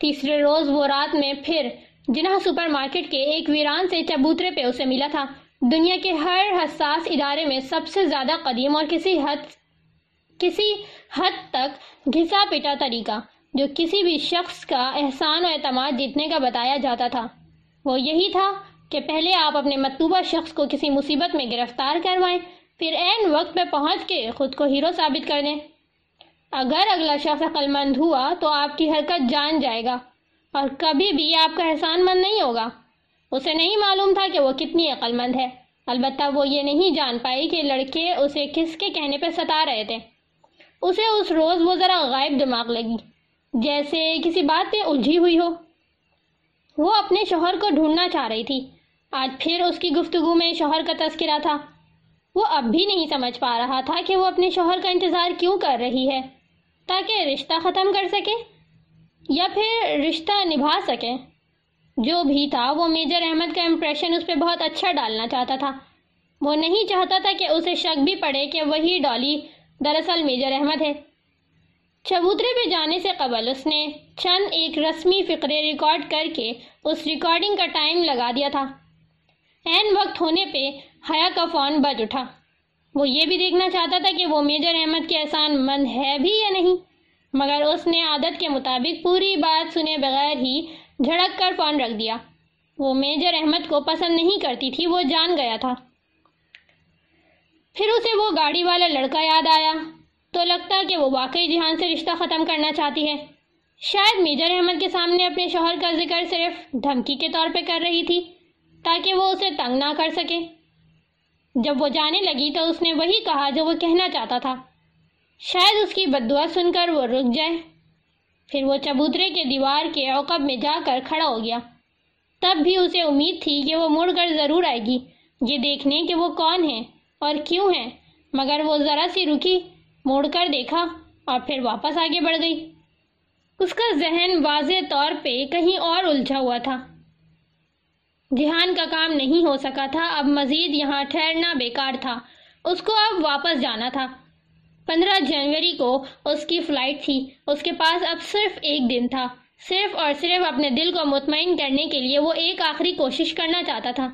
تیسرے روز وہ رات میں پھر جنہ سپر مارکیٹ کے ایک ویران سے چبوترے پہ اسے ملا تھا۔ دنیا کے ہر حساس ادارے میں سب سے زیادہ قدیم اور کسی حد کسی حد تک گھسا پیٹا طریقہ جو کسی بھی شخص کا احسان و اعتماد جیتنے کا بتایا جاتا تھا۔ وہ یہی تھا کہ پہلے آپ اپنے مطلوبہ شخص کو کسی مصیبت میں گرفتار کروائیں، پھر این وقت پہ پہنچ کے خود کو ہیرو ثابت کر دیں۔ اگر اگلا شخص عقل مند ہوا تو آپ کی حرکت جان جائے گا، اور کبھی بھی آپ کا احسان مند نہیں ہوگا۔ اسے نہیں معلوم تھا کہ وہ کتنی عقل مند ہے۔ البتہ وہ یہ نہیں جان پائی کہ لڑکے اسے کس کے کہنے پہ ستا رہے تھے۔ اسے اس روز وہ ذرا غائب دماغ لگی، جیسے کسی بات پہ الجھی ہوئی ہو۔ وہ اپنے شوہر کو ڈھونڈنا چاہ رہی تھی۔ آج پھر اس کی گفتگو میں شوہر کا تذکرہ تھا۔ وہ اب بھی نہیں سمجھ پا رہا تھا کہ وہ اپنے شوہر کا انتظار کیوں کر رہی ہے، تاکہ رشتہ ختم کر سکے یا پھر رشتہ نبھا سکے۔ جو بھی تھا، وہ میجر احمد کا امپریشن اس پہ بہت اچھا ڈالنا چاہتا تھا۔ وہ نہیں چاہتا تھا کہ اسے شک بھی پڑے کہ وہی ڈالی دراصل میجر احمد ہے۔ چبوترے پہ جانے سے قبل اس نے چند ایک رسمی فقرے ریکارڈ کر کے اس ریکارڈنگ کا ٹائم لگا دیا تھا۔ این وقت ہونے پہ حیا کا فون بج اٹھا۔ وہ یہ بھی دیکھنا چاہتا تھا کہ وہ میجر احمد کے احسان مند ہے بھی یا نہیں، مگر اس نے عادت کے مطابق پوری بات سنے بغیر ہی جھڑک کر فون رکھ دیا۔ وہ میجر احمد کو پسند نہیں کرتی تھی، وہ جان گیا تھا۔ پھر اسے وہ گاڑی والا لڑکا یاد آیا۔ تو لگتا کہ وہ واقعی جہان سے رشتہ ختم کرنا چاہتی ہے۔ شاید میجر احمد کے سامنے اپنے شوہر کا ذکر صرف دھمکی کے طور پہ کر رہی تھی تاکہ وہ اسے تنگ نہ کر سکے۔ جب وہ جانے لگی تو اس نے وہی کہا جو وہ کہنا چاہتا تھا۔ شاید اس کی بدعا سن کر وہ رک جائے۔ پھر وہ چبوترے کے دیوار کے عقب میں جا کر کھڑا ہو گیا۔ تب بھی اسے امید تھی کہ وہ مڑ کر ضرور آئے گی۔ یہ دیکھنے کہ وہ کون ہے اور کیوں ہے، مگر وہ ذرا سی رکی۔ موڑ کر دیکھا اور پھر واپس آگے بڑھ گئی۔ اس کا ذہن واضح طور پہ کہیں اور الجھا ہوا تھا۔ جہان کا کام نہیں ہو سکا تھا، اب مزید یہاں ٹھہرنا بیکار تھا۔ اس کو اب واپس جانا تھا۔ پندرہ جنوری کو اس کی فلائٹ تھی۔ اس کے پاس اب صرف ایک دن تھا۔ صرف اور صرف اپنے دل کو مطمئن کرنے کے لیے وہ ایک آخری کوشش کرنا چاہتا تھا۔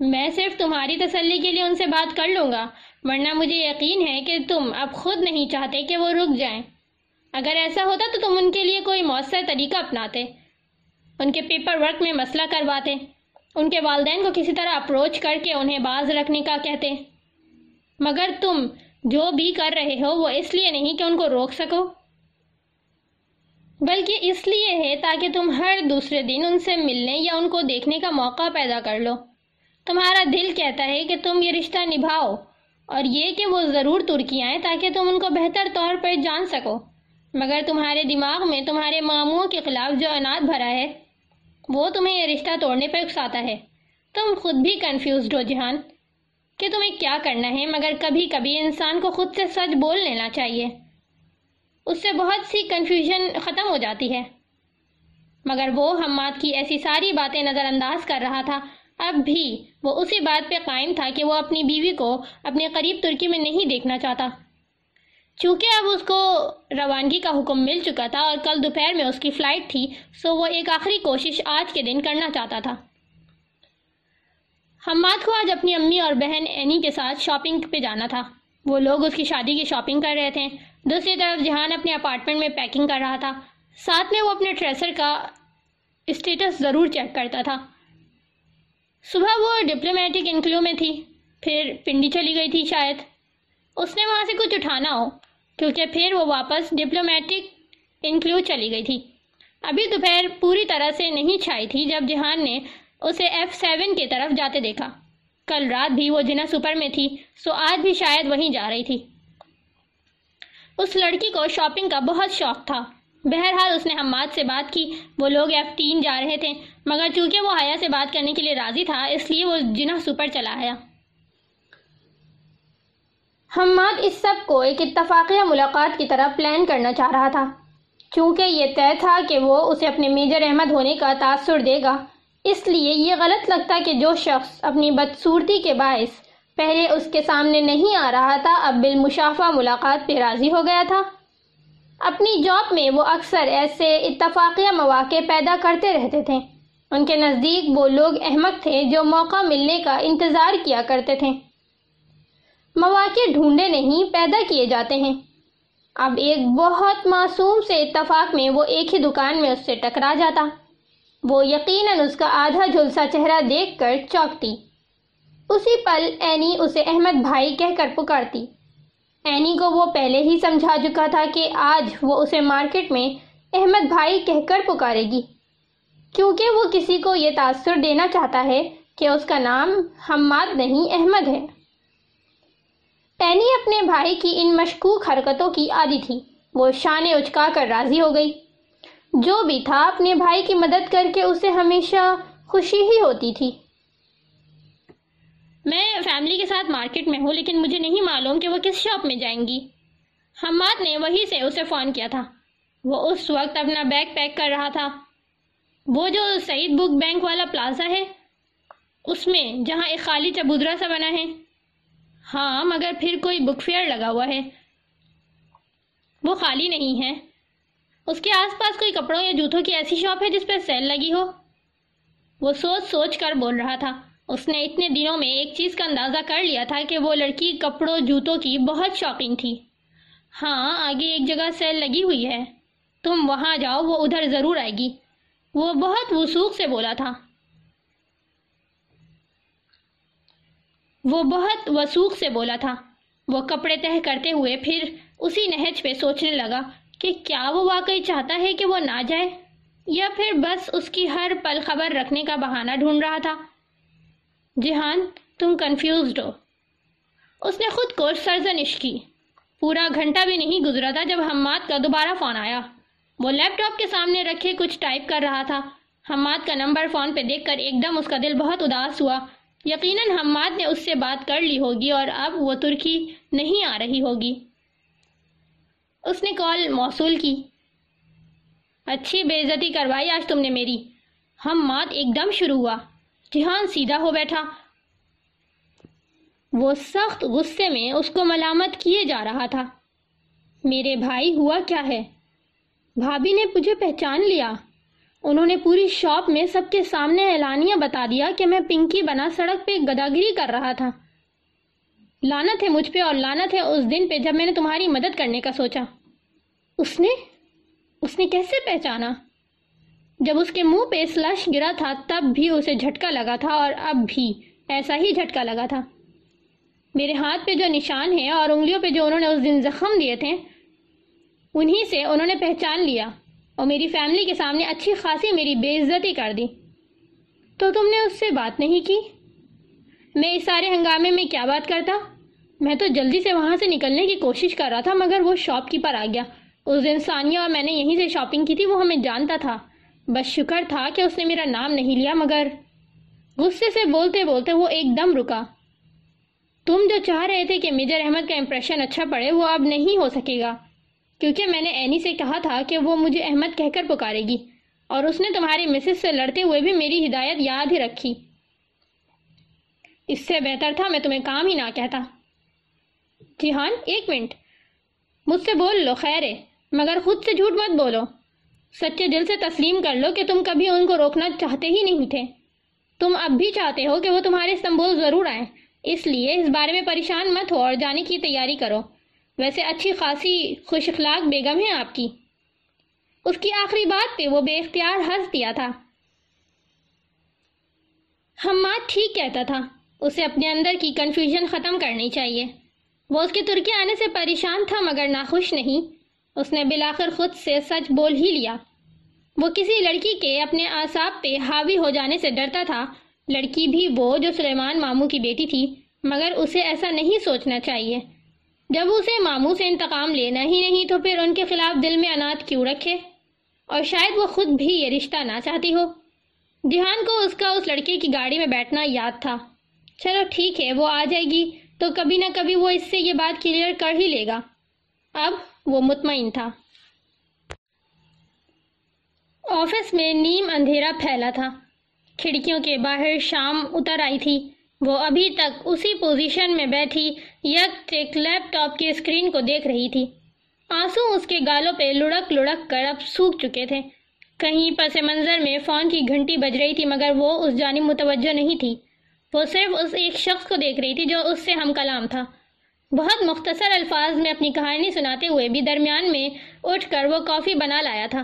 میں صرف تمہاری تسلی کے لیے ان سے بات کر لوں گا، ورنہ مجھے یقین ہے کہ تم اب خود نہیں چاہتے کہ وہ رک جائیں۔ اگر ایسا ہوتا تو تم ان کے لیے کوئی مؤثر طریقہ اپناتے۔ ان کے پیپر ورک میں مسئلہ کرواتے۔ ان کے والدین کو کسی طرح اپروچ کر کے انہیں باز رکھنے کا کہتے۔ مگر تم جو بھی کر رہے ہو وہ اس لیے نہیں کہ ان کو روک سکو۔ بلکہ اس لیے ہے تاکہ تم ہر دوسرے دن ان سے ملنے یا ان کو دیکھنے کا موقع پیدا کر لو۔ تمہارا دل کہتا ہے کہ تم یہ رشتہ نبھاؤ اور یہ کہ وہ ضرور ترکی آئیں تاکہ تم ان کو بہتر طور پر جان سکو۔ مگر تمہارے دماغ میں تمہارے ماموں کے خلاف جو انات بھرا ہے، وہ تمہیں یہ رشتہ توڑنے پر اکساتا ہے۔ تم خود بھی کنفیوزڈ ہو جہان۔ کہ تمہیں کیا کرنا ہے، مگر کبھی کبھی انسان کو خود سے سچ بول لینا چاہیے۔ اس سے بہت سی کنفیوژن ختم ہو جاتی ہے۔ مگر وہ حماد کی ایسی ساری باتیں نظر انداز کر رہا تھا اب بھی وہ اسی بات پہ قائم تھا کہ وہ اپنی بیوی کو اپنے قریب ترکی میں نہیں دیکھنا چاہتا۔ چونکہ اب اس کو روانگی کا حکم مل چکا تھا اور کل دوپہر میں اس کی فلائٹ تھی سو وہ ایک آخری کوشش آج کے دن کرنا چاہتا تھا۔ حماد کو آج اپنی امی اور بہن اینی کے ساتھ شاپنگ پہ جانا تھا۔ وہ لوگ اس کی شادی کی شاپنگ کر رہے تھے۔ دوسری طرف جہان اپنے اپارٹمنٹ میں پیکنگ کر رہا تھا۔ ساتھ میں وہ اپنے ٹریسر کا اسٹیٹس ضرور چیک کرتا تھا۔ صبح وہ ڈپلومیٹک انکلیو میں تھی، پھر پنڈی چلی گئی تھی شاید۔ اس نے وہاں سے کچھ اٹھانا ہو، کیونکہ پھر وہ واپس ڈپلومیٹک انکلیو چلی گئی تھی۔ ابھی دوپہر پوری طرح سے نہیں چھائی تھی جب جہان نے اسے ایف سیون کی طرف جاتے دیکھا۔ کل رات بھی وہ جنا سپر میں تھی، سو آج بھی شاید وہیں جا رہی تھی۔ اس لڑکی کو شاپنگ کا بہت شوق تھا۔ بہرحال اس نے حماد سے بات کی۔ وہ لوگ ایف تین جا رہے تھے، مگر چونکہ وہ حیا سے بات کرنے کے لیے راضی تھا، اس لیے وہ جنہ سپر چلا آیا۔ حماد اس سب کو ایک اتفاقیہ ملاقات کی طرح پلان کرنا چاہ رہا تھا، چونکہ یہ طے تھا کہ وہ اسے اپنے میجر احمد ہونے کا تاثر دے گا۔ اس لیے یہ غلط لگتا کہ جو شخص اپنی بدصورتی کے باعث پہلے اس کے سامنے نہیں آ رہا تھا، اب بالمشافہ ملاقات پہ راضی ہو گیا تھا۔ اپنی جاب میں وہ اکثر ایسے اتفاقیہ مواقع پیدا کرتے رہتے تھے۔ ان کے نزدیک وہ لوگ احمد تھے جو موقع ملنے کا انتظار کیا کرتے تھے۔ مواقع ڈھونڈے نہیں، پیدا کیے جاتے ہیں۔ اب ایک بہت معصوم سے اتفاق میں وہ ایک ہی دکان میں اس سے ٹکرا جاتا۔ وہ یقیناً اس کا آدھا جھلسا چہرہ دیکھ کر چوکتی اسی پل اینی اسے احمد بھائی کہہ کر پکارتی۔ اینی کو وہ پہلے ہی سمجھا چکا تھا کہ آج وہ اسے مارکیٹ میں احمد بھائی کہہ کر پکارے گی۔ کیونکہ وہ کسی کو یہ تاثر دینا چاہتا ہے کہ اس کا نام حماد نہیں احمد ہے۔ اینی اپنے بھائی کی ان مشکوک حرکتوں کی عادی تھی۔ وہ شان اچکا کر راضی ہو گئی۔ جو بھی تھا، اپنے بھائی کی مدد کر کے اسے ہمیشہ خوشی ہی ہوتی تھی۔ میں فیملی کے ساتھ مارکیٹ میں ہوں، لیکن مجھے نہیں معلوم کہ وہ کس شاپ میں جائیں گی۔ حماد نے وہی سے اسے فون کیا تھا۔ وہ اس وقت اپنا بیگ پیک کر رہا تھا۔ وہ جو سعید بک بینک والا پلازا ہے، اس میں جہاں ایک خالی چبودرا سا بنا ہے۔ ہاں مگر پھر کوئی بک فیئر لگا ہوا ہے۔ وہ خالی نہیں ہے۔ اس کے آس پاس کوئی کپڑوں یا جوتوں کی ایسی شاپ ہے جس پہ سیل لگی ہو۔ وہ سوچ سوچ کر بول رہا تھا۔ اس نے اتنے دنوں میں ایک چیز کا اندازہ کر لیا تھا کہ وہ لڑکی کپڑوں، جوتوں کی بہت شوقین تھی۔ ہاں آگے ایک جگہ سیل لگی ہوئی ہے۔ تم وہاں جاؤ، وہ ادھر ضرور آئے گی۔ وہ بہت وسوخ سے بولا تھا۔ وہ بہت وسوخ سے بولا تھا۔ وہ کپڑے تہ کرتے ہوئے پھر اسی نہج پہ سوچنے لگا کہ کیا وہ واقعی چاہتا ہے کہ وہ نہ جائے، یا پھر بس اس کی ہر پل خبر رکھنے کا بہانہ ڈھونڈ رہا تھا۔ جہان، تم کنفیوزڈ ہو۔ اس نے خود کو سرزنش کی۔ پورا گھنٹہ بھی نہیں گزرا تھا جب حماد کا دوبارہ فون آیا۔ وہ لیپ ٹاپ کے سامنے رکھے کچھ ٹائپ کر رہا تھا۔ حماد کا نمبر فون پہ دیکھ کر ایک دم اس کا دل بہت اداس ہوا۔ یقیناً حماد نے اس سے بات کر لی ہوگی اور اب وہ ترکی نہیں آ رہی ہوگی۔ اس نے کال موصول کی۔ اچھی بے عزتی کروائی آج تم نے میری۔ حماد ایک دم شروع ہوا۔ جہان سیدھا ہو بیٹھا۔ وہ سخت غصے میں اس کو ملامت کیے جا رہا تھا۔ میرے بھائی، ہوا کیا ہے؟ بھابی نے مجھے پہچان لیا۔ انہوں نے پوری شاپ میں سب کے سامنے اعلانیہ بتا دیا کہ میں پنکی بنا سڑک پہ گداگری کر رہا تھا۔ لانت ہے مجھ پہ اور لانت ہے اس دن پہ جب میں نے تمہاری مدد کرنے کا سوچا۔ اس نے اس نے کیسے پہچانا؟ جب اس کے منہ پہ سلش گرا تھا، تب بھی اسے جھٹکا لگا تھا اور اب بھی ایسا ہی جھٹکا لگا تھا۔ میرے ہاتھ پہ جو نشان ہیں اور انگلیوں پہ جو انہوں نے اس دن زخم دیے تھے، انہی سے انہوں نے پہچان لیا اور میری فیملی کے سامنے اچھی خاصی میری بے عزتی کر دی۔ تو تم نے اس سے بات نہیں کی؟ میں اس سارے ہنگامے میں کیا بات کرتا؟ میں تو جلدی سے وہاں سے نکلنے کی کوشش کر رہا تھا، مگر وہ شاپ کیپر آ گیا۔ اس دن ثانیہ اور میں نے یہیں سے شاپنگ کی تھی، وہ ہمیں جانتا تھا۔ بس شکر تھا کہ اس نے میرا نام نہیں لیا، مگر غصے سے بولتے بولتے وہ ایک دم رکا۔ تم جو چاہ رہے تھے کہ میجر احمد کا امپریشن اچھا پڑے، وہ اب نہیں ہو سکے گا، کیونکہ میں نے اینی سے کہا تھا کہ وہ مجھے احمد کہہ کر پکارے گی، اور اس نے تمہاری مسز سے لڑتے ہوئے بھی میری ہدایت یاد ہی رکھی۔ اس سے بہتر تھا میں تمہیں کام ہی نہ کہتا۔ جی ہاں ایک منٹ۔ مجھ سے بول لو، خیر ہے، مگر خود سے جھوٹ مت بولو۔ سچے دل سے تسلیم کر لو کہ تم کبھی ان کو روکنا چاہتے ہی نہیں تھے۔ تم اب بھی چاہتے ہو کہ وہ تمہارے استنبول ضرور آئیں۔ اس لیے اس بارے میں پریشان مت ہو اور جانے کی تیاری کرو۔ ویسے اچھی خاصی خوش اخلاق بیگم ہے آپ کی۔ اس کی آخری بات پہ وہ بے اختیار ہنس دیا تھا۔ حماد ٹھیک کہتا تھا، اسے اپنے اندر کی کنفیوژن ختم کرنی چاہیے۔ وہ اس کے ترکی آنے سے پریشان تھا مگر ناخوش نہیں۔ اس نے بلاخر خود سے سچ بول ہی لیا۔ وہ کسی لڑکی کے اپنے آساب پہ حاوی ہو جانے سے ڈرتا تھا۔ لڑکی بھی وہ جو سلیمان ماموں کی بیٹی تھی، مگر اسے ایسا نہیں سوچنا چاہیے۔ جب اسے ماموں سے انتقام لینا ہی نہیں تو پھر ان کے خلاف دل میں انات کیوں رکھے؟ اور شاید وہ خود بھی یہ رشتہ نہ چاہتی ہو۔ جہان کو اس کا اس لڑکے کی گاڑی میں بیٹھنا یاد تھا۔ چلو ٹھیک ہے، وہ آ جائے گی تو کبھی نہ کبھی وہ اس سے یہ بات کلیئر کر ہی لے گا۔ اب وہ مطمئن تھا۔ آفس میں نیم اندھیرا پھیلا تھا۔ کھڑکیوں کے باہر شام اتر آئی تھی۔ وہ ابھی تک اسی پوزیشن میں بیٹھی، یک لیپ ٹاپ کی اسکرین کو دیکھ رہی تھی۔ آنسو اس کے گالوں پہ لڑک لڑک کر اب سوکھ چکے تھے۔ کہیں پس منظر میں فون کی گھنٹی بج رہی تھی، مگر وہ اس جانب متوجہ نہیں تھی۔ وہ صرف اس ایک شخص کو دیکھ رہی تھی جو اس سے ہم کلام تھا۔ بہت مختصر الفاظ میں اپنی کہانی سناتے ہوئے بھی درمیان میں اٹھ کر وہ کافی بنا لایا تھا۔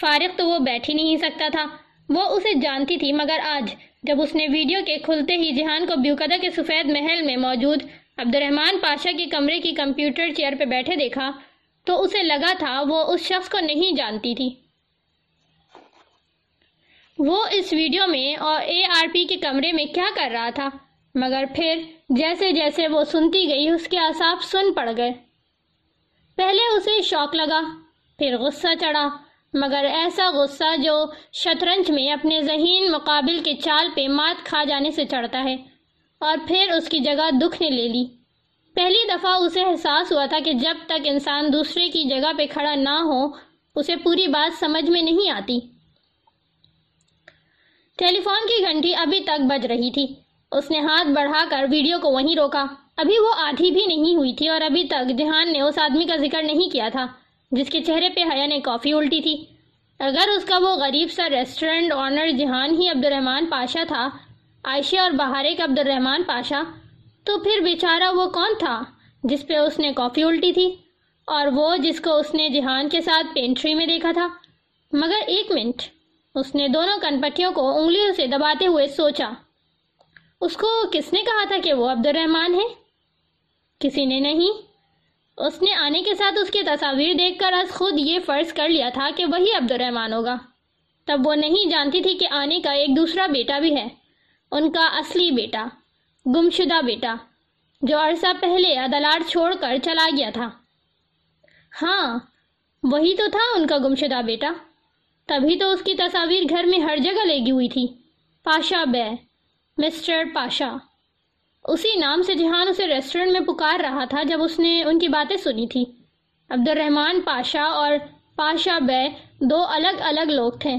فارغ تو وہ بیٹھ ہی نہیں سکتا تھا۔ وہ اسے جانتی تھی، مگر آج جب اس نے ویڈیو کے کھلتے ہی جہان کو بیوکدہ کے سفید محل میں موجود عبد الرحمن پاشا کے کمرے کی کمپیوٹر چیئر پہ بیٹھے دیکھا تو اسے لگا تھا وہ اس شخص کو نہیں جانتی تھی۔ وہ اس ویڈیو میں اور اے آر پی کے کمرے میں کیا کر رہا تھا؟ مگر پھر جیسے جیسے وہ سنتی گئی، اس کے اعصاب سن پڑ گئے۔ پہلے اسے شوق لگا، پھر غصہ چڑھا۔ مگر ایسا غصہ جو شطرنج میں اپنے ذہین مقابل کے چال پہ مات کھا جانے سے چڑھتا ہے، اور پھر اس کی جگہ دکھ نے لے لی۔ پہلی دفعہ اسے احساس ہوا تھا کہ جب تک انسان دوسرے کی جگہ پہ کھڑا نہ ہو، اسے پوری بات سمجھ میں نہیں آتی۔ ٹیلی فون کی گھنٹی ابھی تک بج رہی تھی۔ اس نے ہاتھ بڑھا کر ویڈیو کو وہیں روکا۔ ابھی وہ آدھی بھی نہیں ہوئی تھی اور ابھی تک جہان نے اس آدمی کا ذکر نہیں کیا تھا، جس کے چہرے پہ حیا نے کافی الٹی تھی۔ اگر اس کا وہ غریب سا ریسٹورنٹ آنر جہان ہی عبد الرحمن پاشا تھا، عائشہ اور بہارے کا عبد الرحمن پاشا، تو پھر بیچارہ وہ کون تھا جس پہ اس نے کافی الٹی تھی اور وہ جس کو اس نے جہان کے ساتھ پینٹری میں دیکھا تھا؟ مگر ایک منٹ، اس نے دونوں کنپٹیوں کو انگلیوں سے دباتے ہوئے سوچا۔ اس کو کس نے کہا تھا کہ وہ عبد الرحمن ہے؟ کسی نے نہیں۔ اس نے آنے کے ساتھ اس کی تصاویر دیکھ کر از خود یہ فرض کر لیا تھا کہ وہی عبد الرحمن ہوگا۔ تب وہ نہیں جانتی تھی کہ آنے کا ایک دوسرا بیٹا بھی ہے۔ ان کا اصلی بیٹا، گمشدہ بیٹا، جو عرصہ پہلے عدلار چھوڑ کر چلا گیا تھا۔ ہاں وہی تو تھا ان کا گمشدہ بیٹا۔ تبھی تو اس کی تصاویر گھر میں ہر جگہ لگی ہوئی تھی۔ پاشا بے۔ مسٹر پاشا۔ اسی نام سے جہان اسے ریسٹورنٹ میں پکار رہا تھا جب اس نے ان کی باتیں سنی تھی عبد الرحمن پاشا اور پاشا بے دو الگ الگ لوگ تھے۔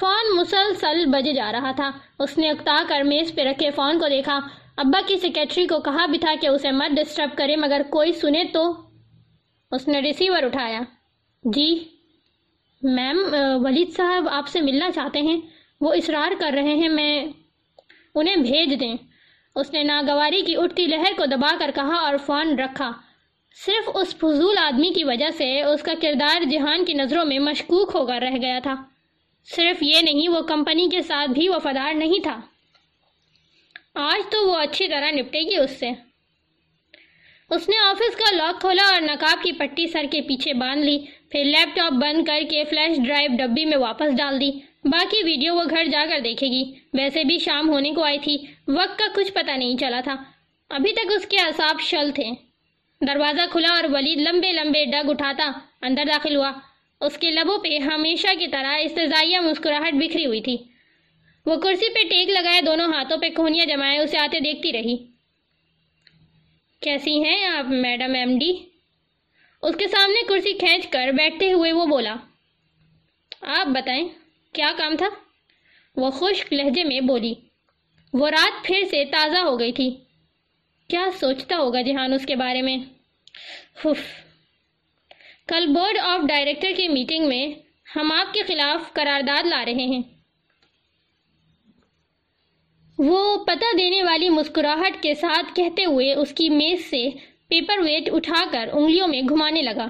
فون مسلسل بجے جا رہا تھا۔ اس نے اکتا کر میز پہ رکھے فون کو دیکھا۔ ابا کی سیکیٹری کو کہا بھی تھا کہ اسے مت ڈسٹرب کرے، مگر کوئی سنے تو۔ اس نے ریسیور اٹھایا۔ جی میم، ولید صاحب آپ سے ملنا چاہتے ہیں۔ وہ اصرار کر رہے ہیں، میں انہیں بھیج دیں۔ اس نے ناگواری کی اٹھتی لہر کو دبا کر کہا اور فون رکھا۔ صرف اس فضول آدمی کی وجہ سے اس کا کردار جہان کی نظروں میں مشکوک ہو کر رہ گیا تھا۔ صرف یہ نہیں، وہ کمپنی کے ساتھ بھی وفادار نہیں تھا۔ آج تو وہ اچھی طرح نپٹے گی اس سے۔ اس نے آفس کا لاک کھولا اور نقاب کی پٹی سر کے پیچھے باندھ لی۔ پھر لیپ ٹاپ بند کر کے فلیش ڈرائیو ڈبی میں واپس ڈال دی۔ باقی ویڈیو وہ گھر جا کر دیکھے گی۔ ویسے بھی شام ہونے کو آئی تھی۔ وقت کا کچھ پتہ نہیں چلا تھا۔ ابھی تک اس کے اصاب شل تھے۔ دروازہ کھلا اور ولید لمبے لمبے ڈگ اٹھاتا اندر داخل ہوا۔ اس کے لبوں پہ ہمیشہ کی طرح استضائیہ مسکراہٹ بکھری ہوئی تھی۔ وہ کرسی پہ ٹیک لگائے دونوں ہاتھوں پہ کہنیاں جمائے اسے آتے دیکھتی رہی۔ کیسی ہیں آپ میڈم ایم ڈی؟ اس کے سامنے کرسی کھینچ کر بیٹھتے ہوئے وہ بولا، آپ بتائیں۔ کیا کام تھا؟ وہ خشک لہجے میں بولی، وہ رات پھر سے تازہ ہو گئی تھی۔ کیا سوچتا ہوگا جہان اس کے بارے میں؟ کل بورڈ آف ڈائریکٹر کی میٹنگ میں ہم آپ کے خلاف قرارداد لا رہے ہیں۔ وہ پتہ دینے والی مسکراہٹ کے ساتھ کہتے ہوئے اس کی میز سے پیپر ویٹ اٹھا کر انگلیوں میں گھمانے لگا۔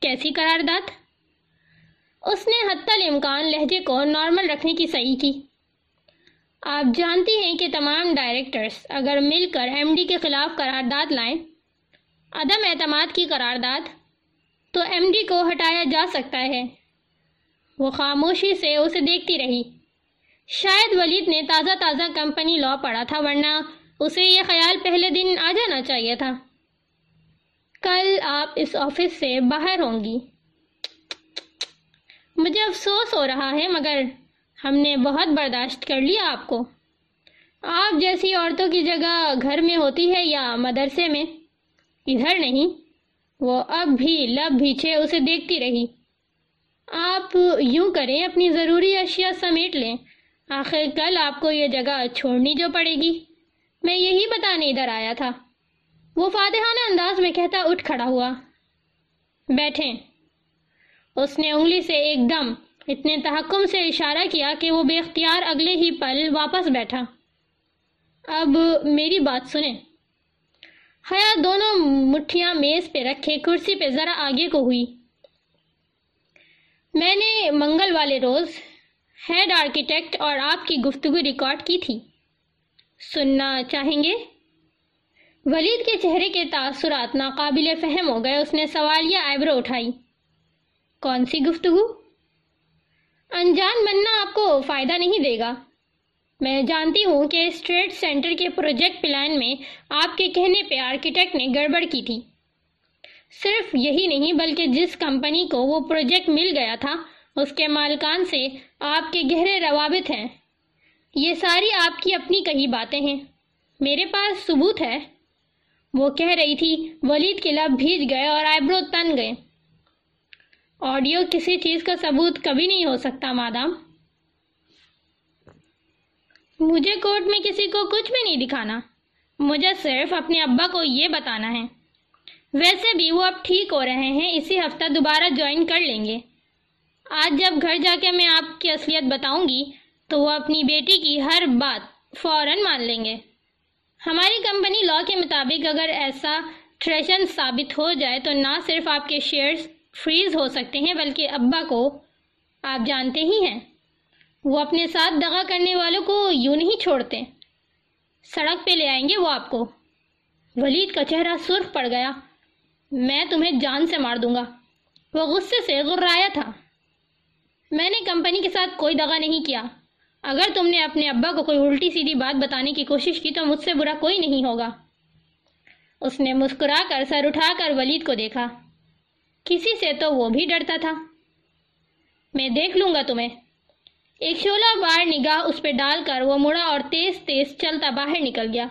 کیسی قرارداد؟ اس نے حتی الامکان لہجے کو نارمل رکھنے کی صحیح کی۔ آپ جانتی ہیں کہ تمام ڈائریکٹرز اگر مل کر ایم ڈی کے خلاف قرارداد لائیں، عدم اعتماد کی قرارداد، تو ایم ڈی کو ہٹایا جا سکتا ہے۔ وہ خاموشی سے اسے دیکھتی رہی۔ شاید ولید نے تازہ تازہ کمپنی لا پڑھا تھا، ورنہ اسے یہ خیال پہلے دن آ جانا چاہیے تھا۔ کل آپ اس آفس سے باہر ہوں گی۔ مجھے افسوس ہو رہا ہے، مگر ہم نے بہت برداشت کر لیا آپ کو۔ آپ جیسی عورتوں کی جگہ گھر میں ہوتی ہے یا مدرسے میں؟ ادھر نہیں، وہ اب بھی لب بھیچے اسے دیکھتی رہی۔ آپ یوں کریں، اپنی ضروری اشیاء سمیٹ لیں۔ آخر کل آپ کو یہ جگہ چھوڑنی جو پڑے گی۔ میں یہی بتانے ادھر آیا تھا۔ وہ فاتحانہ انداز میں کہتا اٹھ کھڑا ہوا۔ بیٹھیں۔ اس نے انگلی سے ایک دم اتنے تحکم سے اشارہ کیا کہ وہ بے اختیار اگلے ہی پل واپس بیٹھا۔ اب میری بات سنیں۔ حیا دونوں مٹھیاں میز پہ رکھے، کرسی پہ ذرا آگے کو ہوئی۔ میں نے منگل والے روز ہیڈ آرکیٹیکٹ اور آپ کی گفتگو ریکارڈ کی تھی۔ سننا چاہیں گے؟ ولید کے چہرے کے تاثرات ناقابل فہم ہو گئے۔ اس نے سوالیہ آئیبرو اٹھائی۔ کون سی گفتگو؟ انجان بننا آپ کو فائدہ نہیں دے گا۔ میں جانتی ہوں کہ اسٹریٹ سینٹر کے پروجیکٹ پلان میں آپ کے کہنے پہ آرکیٹیکٹ نے گڑبڑ کی تھی۔ صرف یہی نہیں بلکہ جس کمپنی کو وہ پروجیکٹ مل گیا تھا، اس کے مالکان سے آپ کے گہرے روابط ہیں۔ یہ ساری آپ کی اپنی کہی باتیں ہیں۔ میرے پاس ثبوت ہے۔ وہ کہہ رہی تھی، ولید کے لب بھیج گئے اور آئیبرو تن گئے۔ آڈیو کسی چیز کا ثبوت کبھی نہیں ہو سکتا، مادام۔ مجھے کورٹ میں کسی کو کچھ بھی نہیں دکھانا۔ مجھے صرف اپنے ابا کو یہ بتانا ہے۔ ویسے بھی وہ اب ٹھیک ہو رہے ہیں، اسی ہفتہ دوبارہ جوائن کر لیں گے۔ آج جب گھر جا کے میں آپ کی اصلیت بتاؤں گی، تو وہ اپنی بیٹی کی ہر بات فوراً مان لیں گے۔ ہماری کمپنی لا کے مطابق اگر ایسا ٹریشن ثابت ہو جائے، تو نہ صرف آپ کے شیئرز فریز ہو سکتے ہیں، بلکہ ابا کو آپ جانتے ہی ہیں۔ وہ اپنے ساتھ دغا کرنے والوں کو یوں نہیں چھوڑتے۔ سڑک پہ لے آئیں گے وہ آپ کو۔ ولید کا چہرہ سرخ پڑ گیا۔ میں تمہیں جان سے مار دوں گا۔ وہ غصے سے غرایا تھا۔ میں نے کمپنی کے ساتھ کوئی دغا نہیں کیا۔ اگر تم نے اپنے ابا کو کوئی الٹی سیدھی بات بتانے کی کوشش کی تو مجھ سے برا کوئی نہیں ہوگا۔ اس نے مسکرا کر سر اٹھا کر ولید کو دیکھا۔ کسی سے تو وہ بھی ڈرتا تھا۔ میں دیکھ لوں گا تمہیں۔ ایک شولہ بار نگاہ اس پہ ڈال کر وہ مڑا اور تیز تیز چلتا باہر نکل گیا۔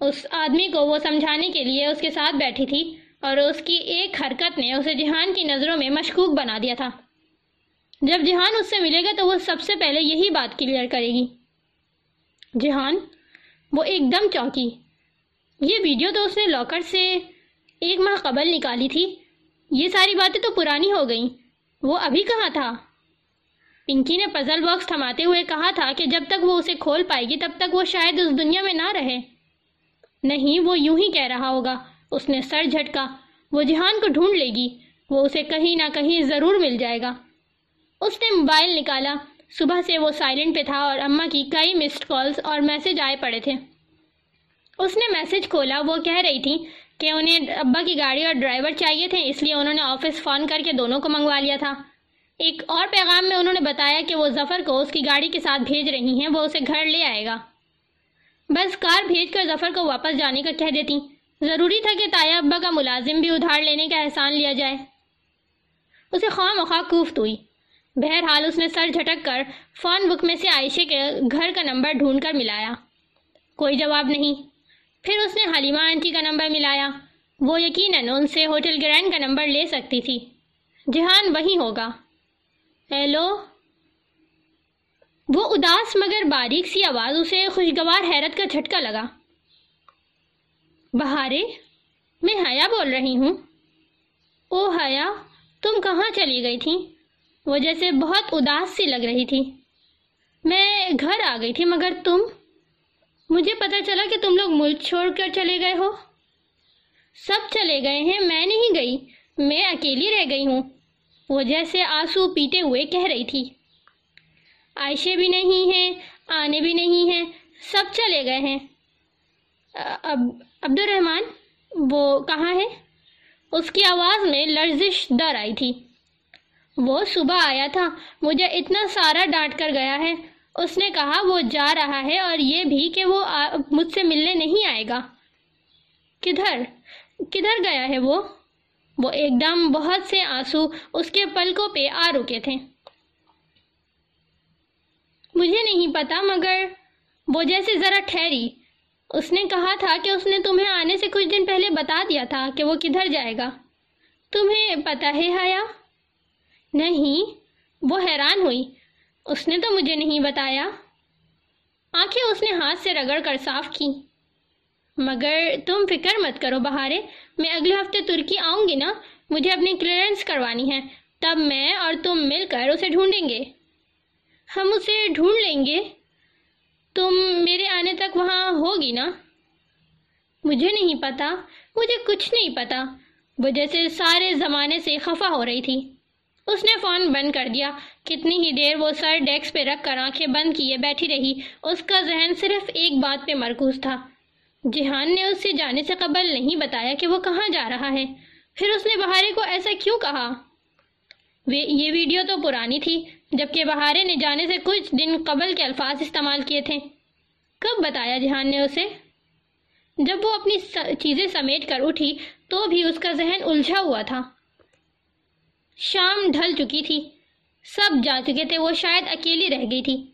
اس آدمی کو وہ سمجھانے کے لیے اس کے ساتھ بیٹھی تھی اور اس کی ایک حرکت نے اسے جہان کی نظروں میں مشکوک بنا دیا تھا۔ جب جہان اس سے ملے گا تو وہ سب سے پہلے یہی بات کلیئر کرے گی۔ جہان، وہ ایک دم چونکی۔ یہ ویڈیو تو اس نے لاکر سے ایک ماہ قبل نکالی تھی۔ یہ ساری باتیں تو پرانی ہو گئیں۔ وہ ابھی کہاں تھا؟ پنکی نے پزل باکس تھماتے ہوئے کہا تھا کہ جب تک وہ اسے کھول پائے گی تب تک وہ شاید اس دنیا میں نہ رہے۔ نہیں، وہ یوں ہی کہہ رہا ہوگا۔ اس نے سر جھٹکا۔ وہ جہان کو ڈھونڈ لے گی۔ وہ اسے کہیں نہ کہیں ضرور مل جائے گا۔ اس نے موبائل نکالا۔ صبح سے وہ سائلنٹ پہ تھا اور اماں کی کئی مسڈ کالز اور میسج آئے پڑے تھے۔ اس نے میسج کھولا۔ وہ کہہ رہی تھی کہ انہیں ابا کی گاڑی اور ڈرائیور چاہیے تھے، اس لیے انہوں نے آفس فون کر کے دونوں کو منگوا لیا تھا۔ ایک اور پیغام میں انہوں نے بتایا کہ وہ ظفر کو اس کی گاڑی کے ساتھ بھیج رہی ہیں، وہ اسے گھر لے آئے گا۔ بس کار بھیج کر ظفر کو واپس جانے کا کہہ دیتی۔ ضروری تھا کہ تایا ابا کا ملازم بھی ادھار لینے کا احسان لیا جائے۔ اسے خواہ مخواہ کوفت ہوئی۔ بہرحال اس نے سر جھٹک کر فون بک میں سے عائشے کے گھر کا نمبر ڈھونڈ کر ملایا۔ کوئی جواب نہیں۔ پھر اس نے حلیمہ آنٹی کا نمبر ملایا۔ وہ یقیناً ان سے ہوٹل گرینڈ کا نمبر لے سکتی تھی۔ جہان وہی ہوگا۔ ہیلو؟ وہ اداس مگر باریک سی آواز اسے خوشگوار حیرت کا جھٹکا لگا۔ بہارے، میں حیا بول رہی ہوں۔ او حیا، تم کہاں چلی گئی تھی؟ وہ جیسے بہت اداس سی لگ رہی تھی۔ میں گھر آ گئی تھی، مگر تم؟ مجھے پتا چلا کہ تم لوگ ملک چھوڑ کر چلے گئے ہو۔ سب چلے گئے ہیں، میں نہیں گئی، میں اکیلی رہ گئی ہوں۔ وہ جیسے آنسو پیتے ہوئے کہہ رہی تھی۔ عائشے بھی نہیں ہیں آنے بھی نہیں ہیں سب چلے گئے ہیں۔ اب عبد الرحمن وہ کہاں ہے؟ اس کی آواز میں لرزش در آئی تھی۔ وہ صبح آیا تھا، مجھے اتنا سارا ڈانٹ کر گیا ہے۔ اس نے کہا، وہ جا رہا ہے اور یہ بھی کہ وہ مجھ سے ملنے نہیں آئے گا۔ کدھر؟ کدھر گیا ہے وہ؟ وہ ایک دم بہت سے آنسو اس کے پلکوں پہ آ رکے تھے۔ مجھے نہیں پتا، مگر وہ جیسے ذرا ٹھہری۔ اس نے کہا تھا کہ اس نے تمہیں آنے سے کچھ دن پہلے بتا دیا تھا کہ وہ کدھر جائے گا۔ تمہیں پتا ہے حیا؟ نہیں، وہ حیران ہوئی۔ اس نے تو مجھے نہیں بتایا۔ آنکھیں اس نے ہاتھ سے رگڑ کر صاف کی۔ مگر تم فکر مت کرو بہارے، میں اگلے ہفتے ترکی آؤں گی نا؟ مجھے اپنی کلیئرنس کروانی ہے۔ تب میں اور تم مل کر اسے ڈھونڈیں گے۔ ہم اسے ڈھونڈ لیں گے۔ تم میرے آنے تک وہاں ہوگی نا؟ مجھے نہیں پتا، مجھے کچھ نہیں پتا۔ وہ جیسے سارے زمانے سے خفا ہو رہی تھی۔ اس نے فون بند کر دیا۔ کتنی ہی دیر وہ سر ڈیکس پہ رکھ کر آنکھیں بند کیے بیٹھی رہی۔ اس کا ذہن صرف ایک بات پہ مرکوز تھا۔ جہان نے اس سے جانے سے قبل نہیں بتایا کہ وہ کہاں جا رہا ہے۔ پھر اس نے بہارے کو ایسا کیوں کہا؟ یہ ویڈیو تو پرانی تھی، جبکہ بہارے نے جانے سے کچھ دن قبل کے الفاظ استعمال کیے تھے۔ کب بتایا جہان نے اسے؟ جب وہ اپنی چیزیں سمیٹ کر اٹھی تو بھی اس کا ذہن الجھا ہوا تھا۔ شام ڈھل چکی تھی۔ سب جا چکے تھے، وہ شاید اکیلی رہ گئی تھی۔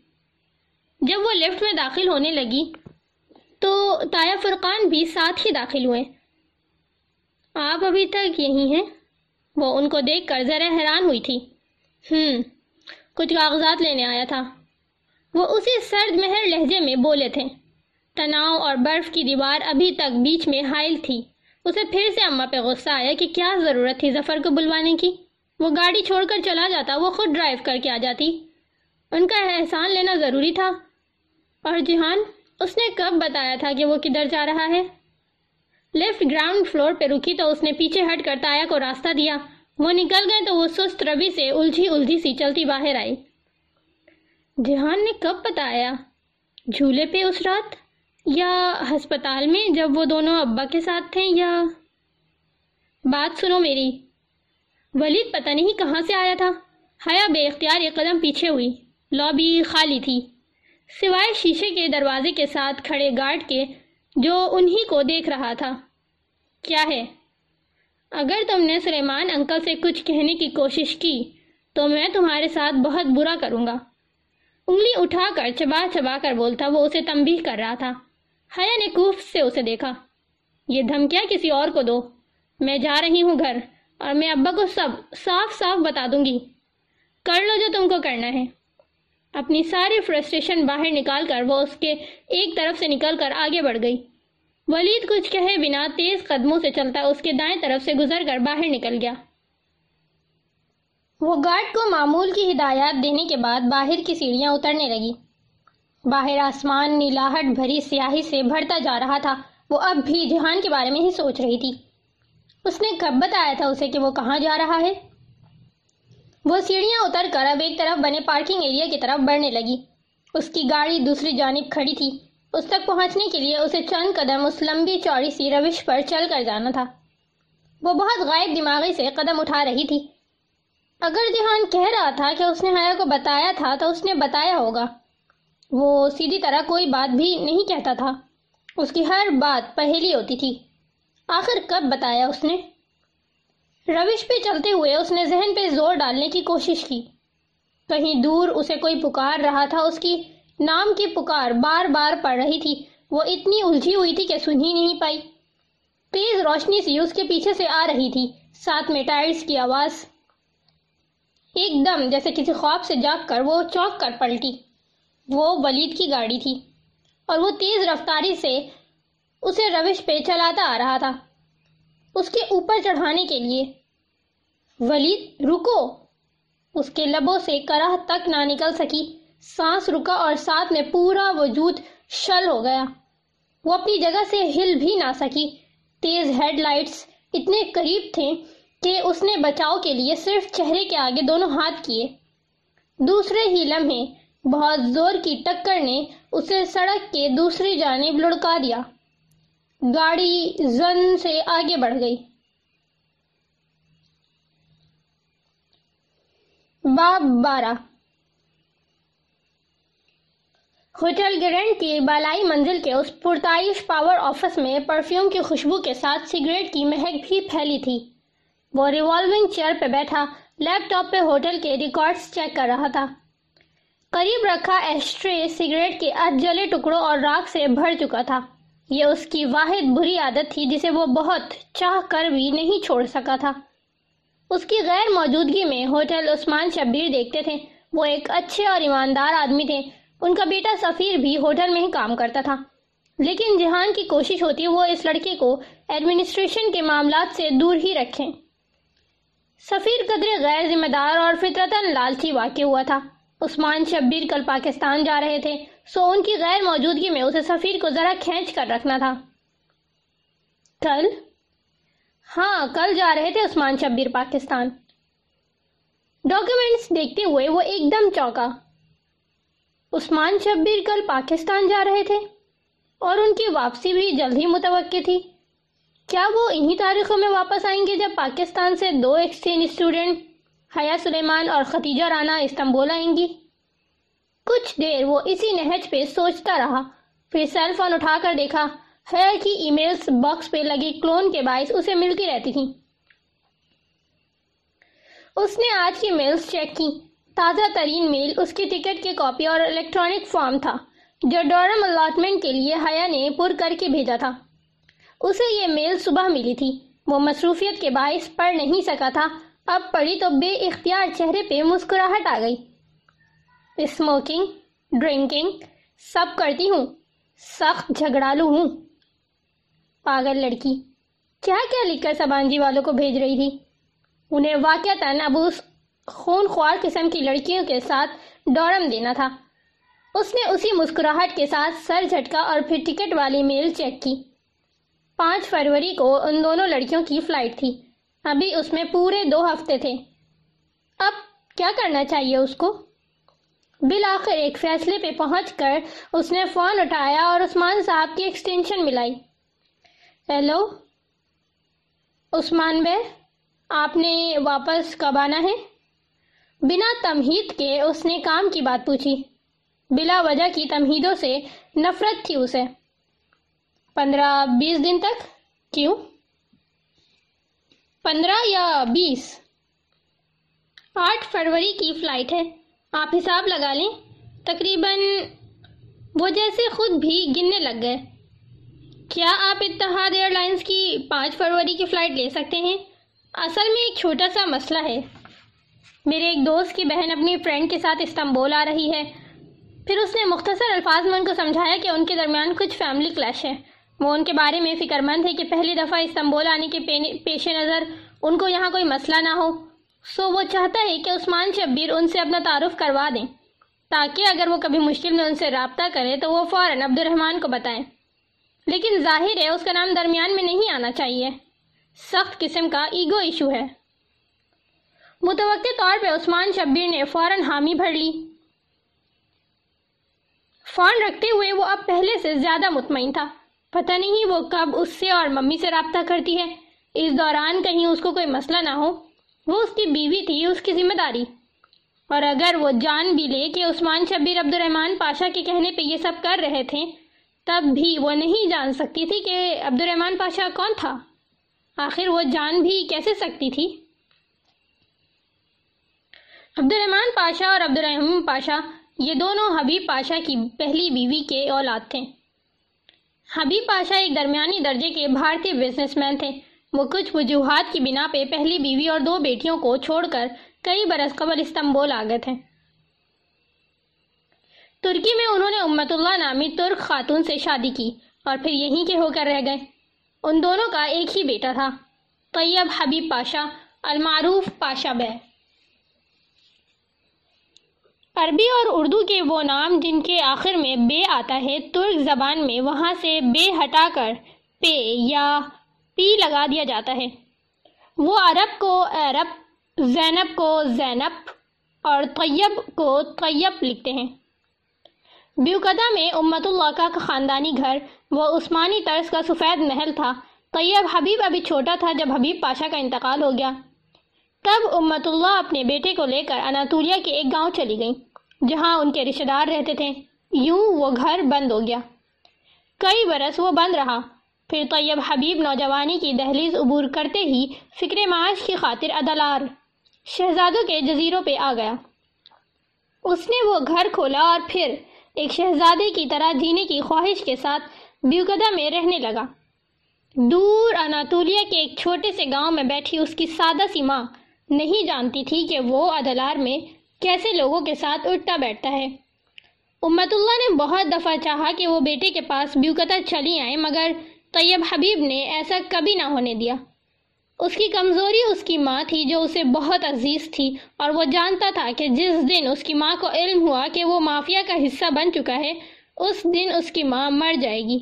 جب وہ لفٹ میں داخل ہونے لگی، تو تایا فرقان بھی ساتھ ہی داخل ہوئے۔ آپ ابھی تک یہی ہیں؟ وہ ان کو دیکھ کر ذرا حیران ہوئی تھی۔ ہم کچھ کاغذات لینے آیا تھا۔ وہ اسی سرد مہر لہجے میں بولے تھے۔ تناؤ اور برف کی دیوار ابھی تک بیچ میں حائل تھی۔ اسے پھر سے اماں پہ غصہ آیا کہ کیا ضرورت تھی ظفر کو بلوانے کی۔ وہ گاڑی چھوڑ کر چلا جاتا، وہ خود ڈرائیو کر کے آ جاتی۔ ان کا احسان لینا ضروری تھا۔ اور جہان، اس نے کب بتایا تھا کہ وہ کدھر جا رہا ہے؟ لیفٹ گراؤنڈ فلور پہ رکی تو اس نے پیچھے ہٹ کر تایا کو راستہ دیا۔ وہ نکل گئے تو وہ سست ربی سے الجھی الجھی سی چلتی باہر آئی۔ جہان نے کب بتایا؟ جھولے پہ اس رات؟ یا ہسپتال میں جب وہ دونوں ابا کے ساتھ تھے یا؟ بات سنو میری۔ ولید پتہ نہیں کہاں سے آیا تھا۔ حیا بے اختیار ایک قدم پیچھے ہوئی۔ لابی خالی تھی۔ سوائے شیشے کے دروازے کے ساتھ کھڑے گارڈ کے جو انہی کو دیکھ رہا تھا۔ کیا ہے؟ اگر تم نے سلیمان انکل سے کچھ کہنے کی کوشش کی، تو میں تمہارے ساتھ بہت برا کروں گا۔ انگلی اٹھا کر چبا چبا کر بولتا، وہ اسے تنبیہ کر رہا تھا۔ حیا نے کوف سے اسے دیکھا۔ یہ دھمکیاں کسی اور کو دو۔ میں جا رہی ہوں گھر۔ اور میں ابا کو سب صاف صاف بتا دوں گی۔ کر لو جو تم کو کرنا ہے۔ اپنی ساری فرسٹریشن باہر نکال کر وہ اس کے ایک طرف سے نکل کر آگے بڑھ گئی۔ ولید کچھ کہے بنا تیز قدموں سے چلتا اس کے دائیں طرف سے گزر کر باہر نکل گیا۔ وہ گارڈ کو معمول کی ہدایات دینے کے بعد باہر کی سیڑھیاں اترنے لگی۔ باہر آسمان، نیلاہٹ بھری سیاہی سے بھرتا جا رہا تھا۔ وہ اب بھی جہان کے بارے میں ہی سوچ رہی تھی۔ اس نے کب بتایا تھا اسے کہ وہ کہاں جا رہا ہے؟ وہ سیڑھیاں اتر کر اب ایک طرف بنے پارکنگ ایریا کی طرف بڑھنے لگی۔ اس کی گاڑی دوسری جانب کھڑی تھی۔ اس تک پہنچنے کے لیے اسے چند قدم اس لمبی چوڑی سی روش پر چل کر جانا تھا۔ وہ بہت غائب دماغی سے قدم اٹھا رہی تھی۔ اگر جہان کہہ رہا تھا کہ اس نے حیا کو بتایا تھا تو اس نے بتایا ہوگا۔ وہ سیدھی طرح کوئی بات بھی نہیں کہتا تھا۔ اس کی ہر بات پہلی ہوتی تھی۔ آخر کب بتایا اس نے؟ روش پہ چلتے ہوئے اس نے ذہن پہ زور ڈالنے کی کوشش کی۔ کہیں دور اسے کوئی پکار رہا تھا؟ اس کی نام کی پکار بار بار پڑ رہی تھی۔ وہ اتنی الجھی ہوئی تھی کہ سن ہی نہیں پائی۔ تیز روشنی سی اس کے پیچھے سے آ رہی تھی، ساتھ میں ٹائرز کی آواز۔ ایک دم جیسے کسی خواب سے جاگ کر وہ چوک کر پلٹی۔ وہ ولید کی گاڑی تھی اور وہ تیز رفتاری سے اسے روش پہ چلاتا آ رہا تھا۔ اس کے اوپر چڑھانے کے لیے۔ ولید، رکو۔ اس کے لبوں سے کرہ تک نہ نکل سکی۔ سانس رکا اور ساتھ میں پورا وجود شل ہو گیا۔ وہ اپنی جگہ سے ہل بھی نہ سکی۔ تیز ہیڈ لائٹس اتنے قریب تھے کہ اس نے بچاؤ کے لیے صرف چہرے کے آگے دونوں ہاتھ کیے۔ دوسرے ہی لمحے، بہت زور کی ٹکر نے اسے سڑک کے دوسری جانب لڑکا دیا۔ گاڑی زن سے آگے بڑھ گئی۔ باب بارہ۔ ہوٹل گرینڈ کی بالائی منزل کے اس پرتائش پاور آفس میں پرفیوم کی خوشبو کے ساتھ سگریٹ کی مہک بھی پھیلی تھی۔ وہ ریوالونگ چیئر پہ بیٹھا، لیپ ٹاپ پہ ہوٹل کے ریکارڈز چیک کر رہا تھا۔ قریب رکھا ایسٹرے سگریٹ کے جلے ٹکڑوں اور راک سے بھر چکا تھا۔ یہ اس کی واحد بری عادت تھی جسے وہ بہت چاہ کر بھی نہیں چھوڑ سکا تھا۔ اس کی غیر موجودگی میں ہوٹل عثمان شبیر دیکھتے تھے۔ وہ ایک اچھے اور ایماندار آدمی تھے۔ ان کا بیٹا سفیر بھی ہوٹل میں ہی کام کرتا تھا۔ لیکن جہان کی کوشش ہوتی وہ اس لڑکے کو ایڈمنسٹریشن کے معاملات سے دور ہی رکھیں۔ سفیر قدر غیر ذمہ دار اور فطرتاً لالچی واقع ہوا تھا۔ عثمان شبیر کل پاکستان جا رہے تھے۔ سو ان کی غیر موجودگی میں اسے سفیر کو ذرا کھینچ کر رکھنا تھا۔ کل؟ ہاں کل جا رہے تھے عثمان شبیر، پاکستان۔ ڈاکیومنٹس دیکھتے ہوئے وہ ایک دم چوکا عثمان شبیر کل پاکستان جا رہے تھے اور ان کی واپسی بھی جلد ہی متوقع تھی۔ کیا وہ انہی تاریخوں میں واپس آئیں گے جب پاکستان سے دو ایکسچینج اسٹوڈنٹ حیا سلیمان اور ختیجہ رانا استنبول آئیں گی؟ کچھ دیر وہ اسی نہج پہ سوچتا رہا۔ پھر سیل فون اٹھا کر دیکھا۔ حیا کی ای میلز باکس پہ لگی۔ کلون کے باعث اسے ملتی رہتی تھی اس نے آج کی میلز چیک کی۔ تازہ ترین میل اس کی ٹکٹ کی کاپی اور الیکٹرانک فارم تھا، جو ڈورم الاٹمنٹ کے لیے حیا نے پر کر کے بھیجا تھا۔ اسے یہ میل صبح ملی تھی۔ وہ مصروفیت کے باعث پڑھ نہیں سکا تھا۔ اب پڑھی تو بے اختیار چہرے پہ مسکراہٹ آ گئی۔ اسموکنگ ڈرنکنگ سب کرتی ہوں، سخت جھگڑالو ہوں۔ پاگل لڑکی، کیا کیا لکھ کر سبانجی والوں کو بھیج رہی تھی؟ انہیں واقع اب اس خون خوار قسم کی لڑکیوں کے ساتھ ڈورم دینا تھا۔ اس نے اسی مسکراہٹ کے ساتھ سر جھٹکا اور پھر ٹکٹ والی میل چیک کی۔ پانچ فروری کو ان دونوں لڑکیوں کی فلائٹ تھی۔ ابھی اس میں پورے دو ہفتے تھے۔ اب کیا کرنا چاہیے اس کو؟ بالآخر ایک فیصلے پہ پہنچ کر اس نے فون اٹھایا اور عثمان صاحب کی ایکسٹینشن ملائی۔ ہیلو، عثمان بے، آپ نے واپس کب آنا ہے؟ بنا تمہید کے اس نے کام کی بات پوچھی۔ بلا وجہ کی تمہیدوں سے نفرت تھی اسے۔ پندرہ بیس دن تک؟ کیوں؟ پندرہ یا بیس؟ آٹھ فروری کی فلائٹ ہے۔ آپ حساب لگا لیں، تقریباً وہ جیسے خود بھی گننے لگ گئے۔ کیا آپ اتحاد ایئر لائنز کی پانچ فروری کی فلائٹ لے سکتے ہیں؟ اصل میں ایک چھوٹا سا مسئلہ ہے۔ میرے ایک دوست کی بہن اپنی فرینڈ کے ساتھ استنبول آ رہی ہے۔ پھر اس نے مختصر الفاظ میں ان کو سمجھایا کہ ان کے درمیان کچھ فیملی کلیش ہے وہ ان کے بارے میں فکر مند ہے کہ پہلی دفعہ استنبول آنے کے پیش نظر ان کو یہاں کوئی مسئلہ نہ ہو۔ سو وہ چاہتا ہے کہ عثمان شبیر ان سے اپنا تعارف کروا دیں، تاکہ اگر وہ کبھی مشکل میں ان سے رابطہ کرے تو وہ فوراً عبد الرحمن کو بتائیں۔ لیکن ظاہر ہے، اس کا نام درمیان میں نہیں آنا چاہیے۔ سخت قسم کا ایگو ایشو ہے۔ متوقع طور پہ عثمان شبیر نے فوراً حامی بھر لی۔ فون رکھتے ہوئے وہ اب پہلے سے زیادہ مطمئن تھا۔ پتہ نہیں وہ کب اس سے اور ممی سے رابطہ کرتی ہے۔ اس دوران کہیں اس کو کوئی مسئلہ نہ ہو۔ وہ اس کی بیوی تھی، اس کی ذمہ داری۔ اور اگر وہ جان بھی لے کہ عثمان شبیر عبد الرحمن پاشا کے کہنے پہ یہ سب کر رہے تھے، تب بھی وہ نہیں جان سکتی تھی کہ عبد الرحمن پاشا کون تھا۔ آخر وہ جان بھی کیسے سکتی تھی؟ عبد الرحمن پاشا اور عبد الرحمن پاشا، یہ دونوں حبیب پاشا کی پہلی بیوی کے اولاد تھے۔ حبیب پاشا ایک درمیانی درجے کے بھارتی بزنس مین تھے۔ وہ کچھ وجوہات کی بنا پہ پہلی بیوی اور دو بیٹیوں کو چھوڑ کر کئی برس قبل استنبول آگئے تھے۔ ترکی میں انہوں نے امت اللہ نامی ترک خاتون سے شادی کی اور پھر یہیں کے ہو کر رہ گئے۔ ان دونوں کا ایک ہی بیٹا تھا، طیب حبیب پاشا، المعروف پاشا بے۔ عربی اور اردو کے وہ نام جن کے آخر میں بے آتا ہے، ترک زبان میں وہاں سے بے ہٹا کر پے، یا پی لگا دیا جاتا ہے۔ وہ عرب کو، عرب زینب کو زینب اور طیب کو طیب لکھتے ہیں۔ بیوکدہ میں امت اللہ کا خاندانی گھر، وہ عثمانی طرز کا سفید محل تھا۔ طیب حبیب ابھی چھوٹا تھا جب حبیب پاشا کا انتقال ہو گیا۔ تب امت اللہ اپنے بیٹے کو لے کر اناتولیا کے ایک گاؤں چلی گئی جہاں ان کے رشتہ دار رہتے تھے۔ یوں وہ گھر بند ہو گیا۔ کئی برس وہ بند رہا۔ پھر طیب حبیب نوجوانی کی دہلیز عبور کرتے ہی فکر معاش کی خاطر عدلار شہزادوں کے جزیروں پہ آ گیا۔ اس نے وہ گھر کھولا اور پھر ایک شہزادے کی طرح جینے کی خواہش کے ساتھ بیوکدہ میں رہنے لگا۔ دور اناتولیا کے ایک چھوٹے سے گاؤں میں بیٹھی اس کی سادہ سی ماں نہیں جانتی تھی کہ وہ عدلار میں کیسے لوگوں کے ساتھ اٹھتا بیٹھتا ہے۔ امت اللہ نے بہت دفعہ چاہا کہ وہ بیٹے کے پاس بیوکتہ چلی آئیں، مگر طیب حبیب نے ایسا کبھی نہ ہونے دیا۔ اس کی کمزوری اس کی ماں تھی جو اسے بہت عزیز تھی اور وہ جانتا تھا کہ جس دن اس کی ماں کو علم ہوا کہ وہ مافیا کا حصہ بن چکا ہے، اس دن اس کی ماں مر جائے گی۔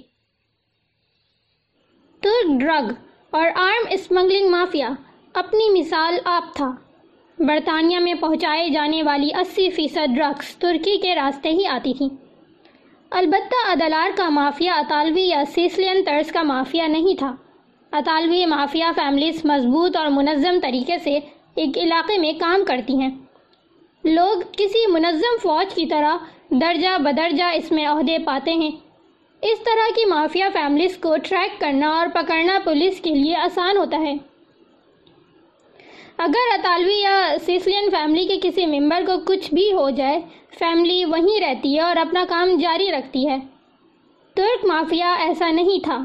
ترک ڈرگ اور آرم اسمگلنگ مافیا اپنی مثال آپ تھا۔ برطانیہ میں پہنچائے جانے والی اسی فیصد ڈرگس ترکی کے راستے ہی آتی تھیں۔ البتہ عدلار کا مافیا اطالوی یا سیسلین طرز کا مافیا نہیں تھا۔ اطالوی مافیا فیملیز مضبوط اور منظم طریقے سے ایک علاقے میں کام کرتی ہیں۔ لوگ کسی منظم فوج کی طرح درجہ بدرجہ اس میں عہدے پاتے ہیں۔ اس طرح کی مافیا فیملیز کو ٹریک کرنا اور پکڑنا پولیس کے لیے آسان ہوتا ہے۔ اگر اطالوی یا سیسلین فیملی کے کسی ممبر کو کچھ بھی ہو جائے، فیملی وہیں رہتی ہے اور اپنا کام جاری رکھتی ہے۔ ترک مافیا ایسا نہیں تھا۔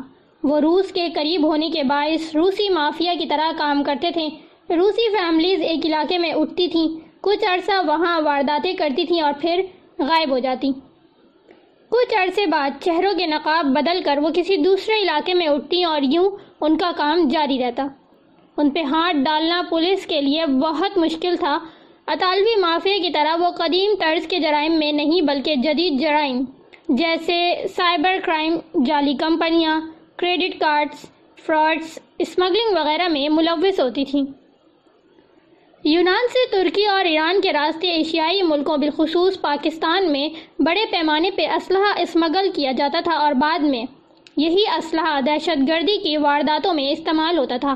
وہ روس کے قریب ہونے کے باعث روسی مافیا کی طرح کام کرتے تھے۔ روسی فیملیز ایک علاقے میں اٹھتی تھیں، کچھ عرصہ وہاں وارداتیں کرتی تھیں اور پھر غائب ہو جاتی۔ کچھ عرصے بعد چہروں کے نقاب بدل کر وہ کسی دوسرے علاقے میں اٹھتی اور یوں ان کا کام جاری رہتا۔ ان پہ ہاتھ ڈالنا پولیس کے لیے بہت مشکل تھا۔ اطالوی مافیا کی طرح وہ قدیم طرز کے جرائم میں نہیں بلکہ جدید جرائم جیسے سائبر کرائم، جعلی کمپنیاں، کریڈٹ کارڈز، فراڈز، اسمگلنگ وغیرہ میں ملوث ہوتی تھیں۔ یونان سے ترکی اور ایران کے راستے ایشیائی ملکوں بالخصوص پاکستان میں بڑے پیمانے پہ اسلحہ اسمگل کیا جاتا تھا اور بعد میں یہی اسلحہ دہشت گردی کی وارداتوں میں استعمال ہوتا تھا۔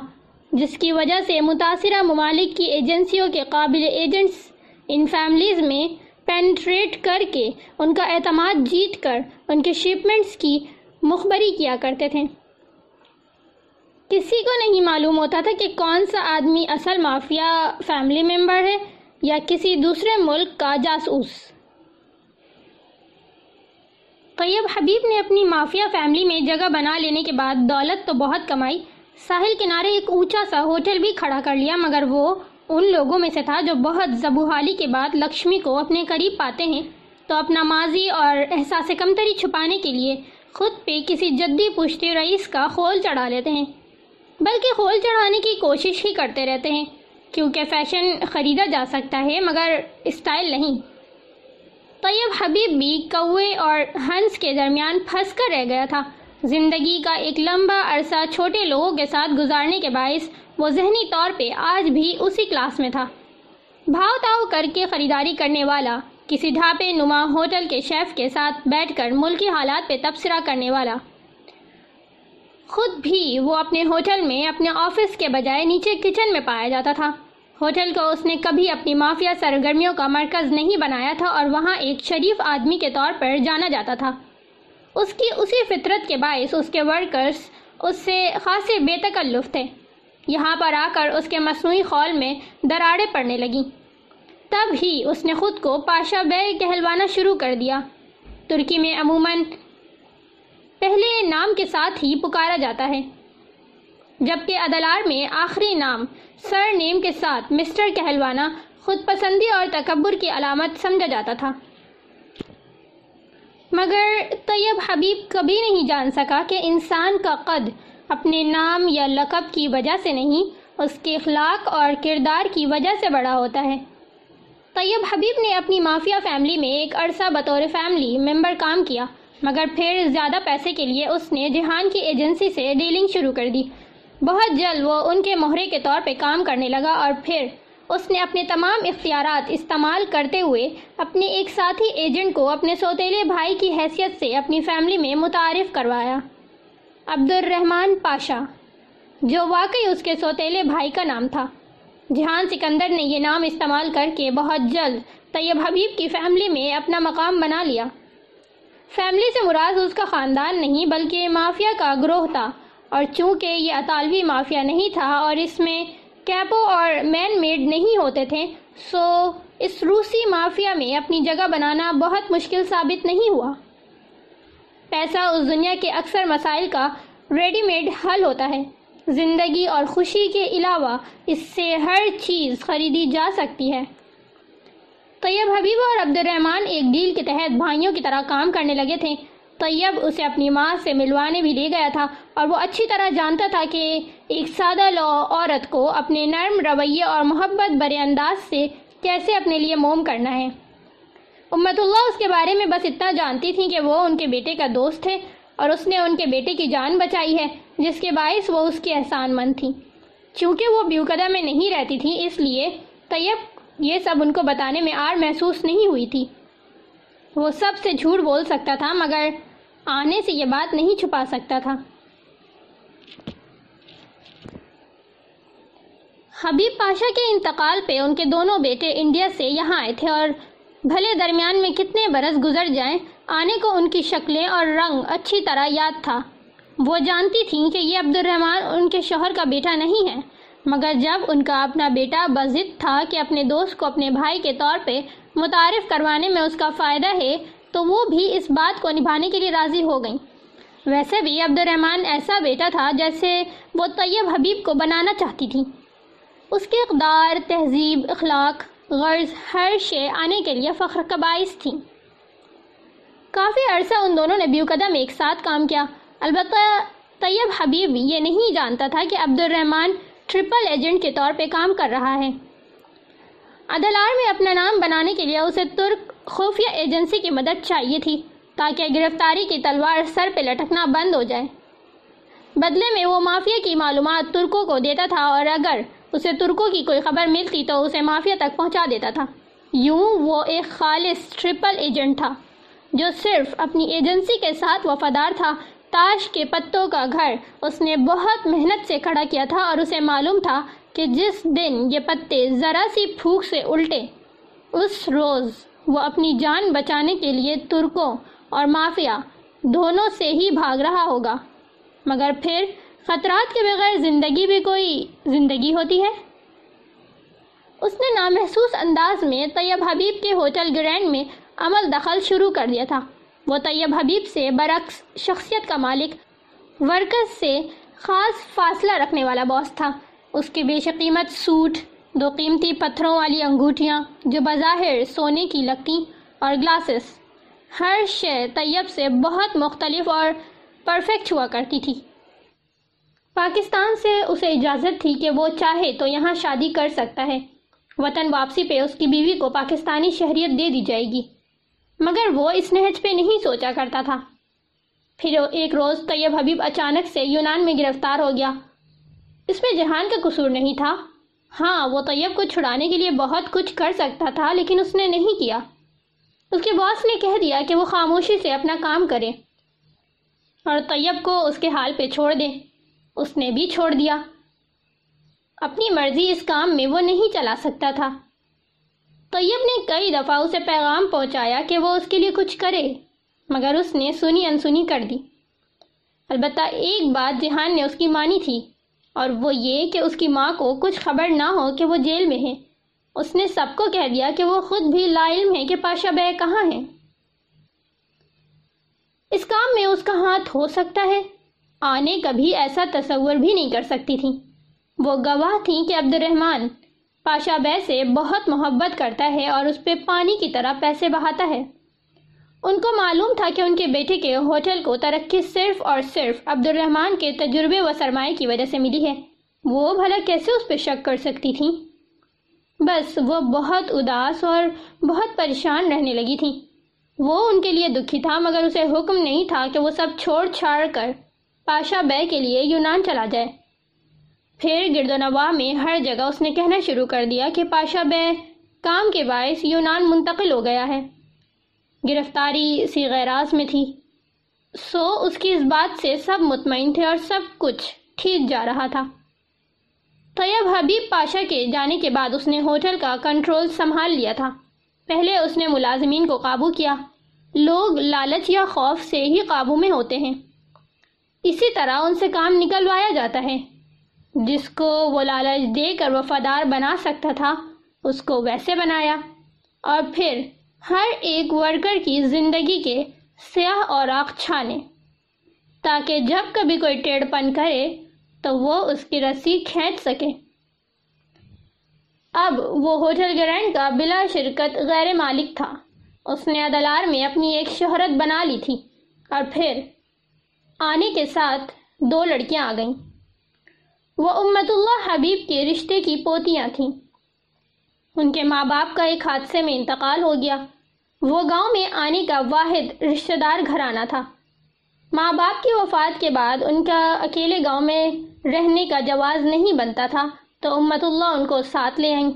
جس کی وجہ سے متاثرہ ممالک کی ایجنسیوں کے قابل ایجنٹس ان فیملیز میں پینٹریٹ کر کے ان کا اعتماد جیت کر ان کے شپمنٹس کی مخبری کیا کرتے تھے۔ کسی کو نہیں معلوم ہوتا تھا کہ کون سا آدمی اصل مافیا فیملی ممبر ہے یا کسی دوسرے ملک کا جاسوس۔ طیب حبیب نے اپنی مافیا فیملی میں جگہ بنا لینے کے بعد دولت تو بہت کمائی۔ ساحل کنارے ایک اونچا سا ہوٹل بھی کھڑا کر لیا، مگر وہ ان لوگوں میں سے تھا جو بہت زبوحالی کے بعد لکشمی کو اپنے قریب پاتے ہیں۔ تو اپنا ماضی اور احساس کمتری چھپانے کے لیے خود پہ کسی جدی پوچھتے رئیس کا خول چڑھا لیتے ہیں۔ بلکہ خول چڑھانے کی کوشش ہی کرتے رہتے ہیں، کیونکہ فیشن خریدا جا سکتا ہے مگر اسٹائل نہیں۔ طیب حبیب بھی کوے اور ہنس کے درمیان پھنس کر رہ گیا تھا۔ زندگی کا ایک لمبا عرصہ چھوٹے لوگوں کے ساتھ گزارنے کے باعث وہ ذہنی طور پہ آج بھی اسی کلاس میں تھا۔ بھاؤ تاؤ کر کے خریداری کرنے والا، کسی ڈھاپے نما ہوٹل کے شیف کے ساتھ بیٹھ کر ملکی حالات پہ تبصرہ کرنے والا۔ خود بھی وہ اپنے ہوٹل میں اپنے آفس کے بجائے نیچے کچن میں پایا جاتا تھا۔ ہوٹل کو اس نے کبھی اپنی مافیا سرگرمیوں کا مرکز نہیں بنایا تھا اور وہاں ایک شریف آدمی کے طور پر جانا جاتا تھا۔ اس کی اسی فطرت کے باعث اس کے ورکرز اس سے خاصے بے تکلف تھے۔ یہاں پر آ کر اس کے مصنوعی خول میں دراڑیں پڑنے لگیں تب ہی اس نے خود کو پاشا بے کہلوانا شروع کر دیا۔ ترکی میں عموماً پہلے نام کے ساتھ ہی پکارا جاتا ہے، جبکہ عدلار میں آخری نام سر نیم کے ساتھ مسٹر کہلوانا خود پسندی اور تکبر کی علامت سمجھا جاتا تھا۔ مگر طیب حبیب کبھی نہیں جان سکا کہ انسان کا قد اپنے نام یا لقب کی وجہ سے نہیں، اس کے اخلاق اور کردار کی وجہ سے بڑا ہوتا ہے۔ طیب حبیب نے اپنی مافیا فیملی میں ایک عرصہ بطور فیملی ممبر کام کیا، مگر پھر زیادہ پیسے کے لیے اس نے جہان کی ایجنسی سے ڈیلنگ شروع کر دی۔ بہت جلد وہ ان کے مہرے کے طور پہ کام کرنے لگا اور پھر اس نے اپنے تمام اختیارات استعمال کرتے ہوئے اپنے ایک ساتھی ایجنٹ کو اپنے سوتیلے بھائی کی حیثیت سے اپنی فیملی میں متعارف کروایا۔ عبد الرحمن پاشا، جو واقعی اس کے سوتیلے بھائی کا نام تھا۔ جہان سکندر نے یہ نام استعمال کر کے بہت جلد طیب حبیب کی فیملی میں اپنا مقام بنا لیا۔ فیملی سے مراد اس کا خاندان نہیں بلکہ مافیا کا گروہ تھا اور چونکہ یہ اطالوی مافیا نہیں تھا اور اس میں کیپو اور مین میڈ نہیں ہوتے تھے، سو اس روسی مافیا میں اپنی جگہ بنانا بہت مشکل ثابت نہیں ہوا۔ پیسہ اس دنیا کے اکثر مسائل کا ریڈی میڈ حل ہوتا ہے۔ زندگی اور خوشی کے علاوہ اس سے ہر چیز خریدی جا سکتی ہے۔ طیب حبیب اور عبد الرحمن ایک ڈیل کے تحت بھائیوں کی طرح کام کرنے لگے تھے۔ طیب اسے اپنی ماں سے ملوانے بھی لے گیا تھا اور وہ اچھی طرح جانتا تھا کہ ایک سادہ لو عورت کو اپنے نرم رویے اور محبت برے انداز سے کیسے اپنے لیے موم کرنا ہے۔ امت اللہ اس کے بارے میں بس اتنا جانتی تھی کہ وہ ان کے بیٹے کا دوست تھے اور اس نے ان کے بیٹے کی جان بچائی ہے، جس کے باعث وہ اس کی احسان مند تھی۔ چونکہ وہ بیوکدہ میں نہیں رہتی تھی، اس لیے طیب یہ سب ان کو بتانے میں آر محسوس نہیں ہوئی تھی۔ وہ سب سے جھوٹ بول سکتا تھا، مگر آنے سے یہ بات نہیں چھپا سکتا تھا۔ حبیب پاشا کے انتقال پہ ان کے دونوں بیٹے انڈیا سے یہاں آئے تھے اور بھلے درمیان میں کتنے برس گزر جائیں، آنے کو ان کی شکلیں اور رنگ اچھی طرح یاد تھا۔ وہ جانتی تھیں کہ یہ عبد الرحمن ان کے شوہر کا بیٹا نہیں ہے۔ مگر جب ان کا اپنا بیٹا بزد تھا کہ اپنے دوست کو اپنے بھائی کے طور پہ متعارف کروانے میں اس کا فائدہ ہے، تو وہ بھی اس بات کو نبھانے کے لیے راضی ہو گئیں۔ ویسے بھی عبد الرحمن ایسا بیٹا تھا جیسے وہ طیب حبیب کو بنانا چاہتی تھی۔ اس کے اقدار، تہذیب، اخلاق، غرض ہر شے آنے کے لیے فخر کا باعث تھی کافی عرصہ ان دونوں نے بیوقدہ میں ایک ساتھ کام کیا۔ البتہ طیب حبیب یہ نہیں جانتا تھا کہ عبد الرحمن ٹرپل ایجنٹ کے طور پہ کام کر رہا ہے۔ عدلار میں اپنا نام بنانے کے لیے اسے ترک خفیہ ایجنسی کی مدد چاہیے تھی تاکہ گرفتاری کی تلوار سر پہ لٹکنا بند ہو جائے۔ بدلے میں وہ مافیا کی معلومات ترکوں کو دیتا تھا اور اگر اسے ترکوں کی کوئی خبر ملتی تو اسے مافیا تک پہنچا دیتا تھا۔ یوں وہ ایک خالص ٹرپل ایجنٹ تھا جو صرف اپنی ایجنسی کے ساتھ وفادار تھا۔ تاش کے پتوں کا گھر۔ اس نے بہت محنت سے کھڑا کیا تھا اور اسے معلوم تھا کہ جس دن یہ پتے ذرا سی پھوک سے الٹے، اس روز وہ اپنی جان بچانے کے لیے ترکوں اور مافیا دونوں سے ہی بھاگ رہا ہوگا۔ مگر پھر خطرات کے بغیر زندگی بھی کوئی زندگی ہوتی ہے؟ اس نے نامحسوس انداز میں طیب حبیب کے ہوٹل گرینڈ میں عمل دخل شروع کر دیا تھا۔ وہ طیب حبیب سے برعکس شخصیت کا مالک ورکرز سے خاص فاصلہ رکھنے والا باس تھا۔ اس کے بیش قیمت سوٹ، دو قیمتی پتھروں والی انگوٹھیاں جو بظاہر سونے کی لگتی اور گلاسز ہر شے طیب سے بہت مختلف اور پرفیکٹ ہوا کرتی تھی۔ پاکستان سے اسے اجازت تھی کہ وہ چاہے تو یہاں شادی کر سکتا ہے۔ وطن واپسی پہ اس کی بیوی کو پاکستانی شہریت دے دی جائے گی۔ مگر وہ اس نہج پہ نہیں سوچا کرتا تھا۔ پھر ایک روز طیب حبیب اچانک سے یونان میں گرفتار ہو گیا۔ اس میں جہان کا قصور نہیں تھا۔ ہاں وہ طیب کو چھڑانے کے لیے بہت کچھ کر سکتا تھا، لیکن اس نے نہیں کیا۔ اس کے باس نے کہہ دیا کہ وہ خاموشی سے اپنا کام کرے۔ اور طیب کو اس کے حال پہ چھوڑ دے اس نے بھی چھوڑ دیا۔ اپنی مرضی اس کام میں وہ نہیں چلا سکتا تھا۔ طیب نے کئی دفعہ اسے پیغام پہنچایا کہ وہ اس کے لیے کچھ کرے، مگر اس نے سنی انسنی کر دی۔ البتہ ایک بات جہان نے اس کی مانی تھی، اور وہ یہ کہ اس کی ماں کو کچھ خبر نہ ہو کہ وہ جیل میں ہے۔ اس نے سب کو کہہ دیا کہ وہ خود بھی لا علم ہے کہ پاشا بے کہاں ہے۔ اس کام میں اس کا ہاتھ ہو سکتا ہے، آنے کبھی ایسا تصور بھی نہیں کر سکتی تھی۔ وہ گواہ تھی کہ عبد الرحمن پاشا بے سے بہت محبت کرتا ہے اور اس پہ پانی کی طرح پیسے بہاتا ہے۔ ان کو معلوم تھا کہ ان کے بیٹے کے ہوٹل کو ترقی صرف اور صرف عبد الرحمن کے تجربے و سرمائے کی وجہ سے ملی ہے۔ وہ بھلا کیسے اس پہ شک کر سکتی تھی بس وہ بہت اداس اور بہت پریشان رہنے لگی تھی وہ ان کے لیے دکھی تھا، مگر اسے حکم نہیں تھا کہ وہ سب چھوڑ چھاڑ کر پاشا بے کے لیے یونان چلا جائے۔ پھر گرد و نواح میں ہر جگہ اس نے کہنا شروع کر دیا کہ پاشا بے کام کے باعث یونان منتقل ہو گیا ہے۔ گرفتاری سی غیراز میں تھی۔ سو اس کی اس بات سے سب مطمئن تھے اور سب کچھ ٹھیک جا رہا تھا۔ طیب حبیب پاشا کے جانے کے بعد اس نے ہوٹل کا کنٹرول سنبھال لیا تھا۔ پہلے اس نے ملازمین کو قابو کیا۔ لوگ لالچ یا خوف سے ہی قابو میں ہوتے ہیں۔ اسی طرح ان سے کام نکلوایا جاتا ہے۔ جس کو وہ لالچ دے کر وفادار بنا سکتا تھا، اس کو ویسے بنایا۔ اور پھر ہر ایک ورکر کی زندگی کے سیاہ اور آنکھ چھانے، تاکہ جب کبھی کوئی ٹیڑھ پن کرے تو وہ اس کی رسی کھینچ سکے۔ اب وہ ہوٹل گرینڈ کا بلا شرکت غیر مالک تھا۔ اس نے عدلار میں اپنی ایک شہرت بنا لی تھی۔ اور پھر آنے کے ساتھ دو لڑکیاں آ گئیں۔ وہ امت اللہ حبیب کے رشتے کی پوتیاں تھیں۔ ان کے ماں باپ کا ایک حادثے میں انتقال ہو گیا۔ وہ گاؤں میں آنے کا واحد رشتہ دار گھرانہ تھا۔ ماں باپ کی وفات کے بعد ان کا اکیلے گاؤں میں رہنے کا جواز نہیں بنتا تھا، تو امت اللہ ان کو ساتھ لے آئیں۔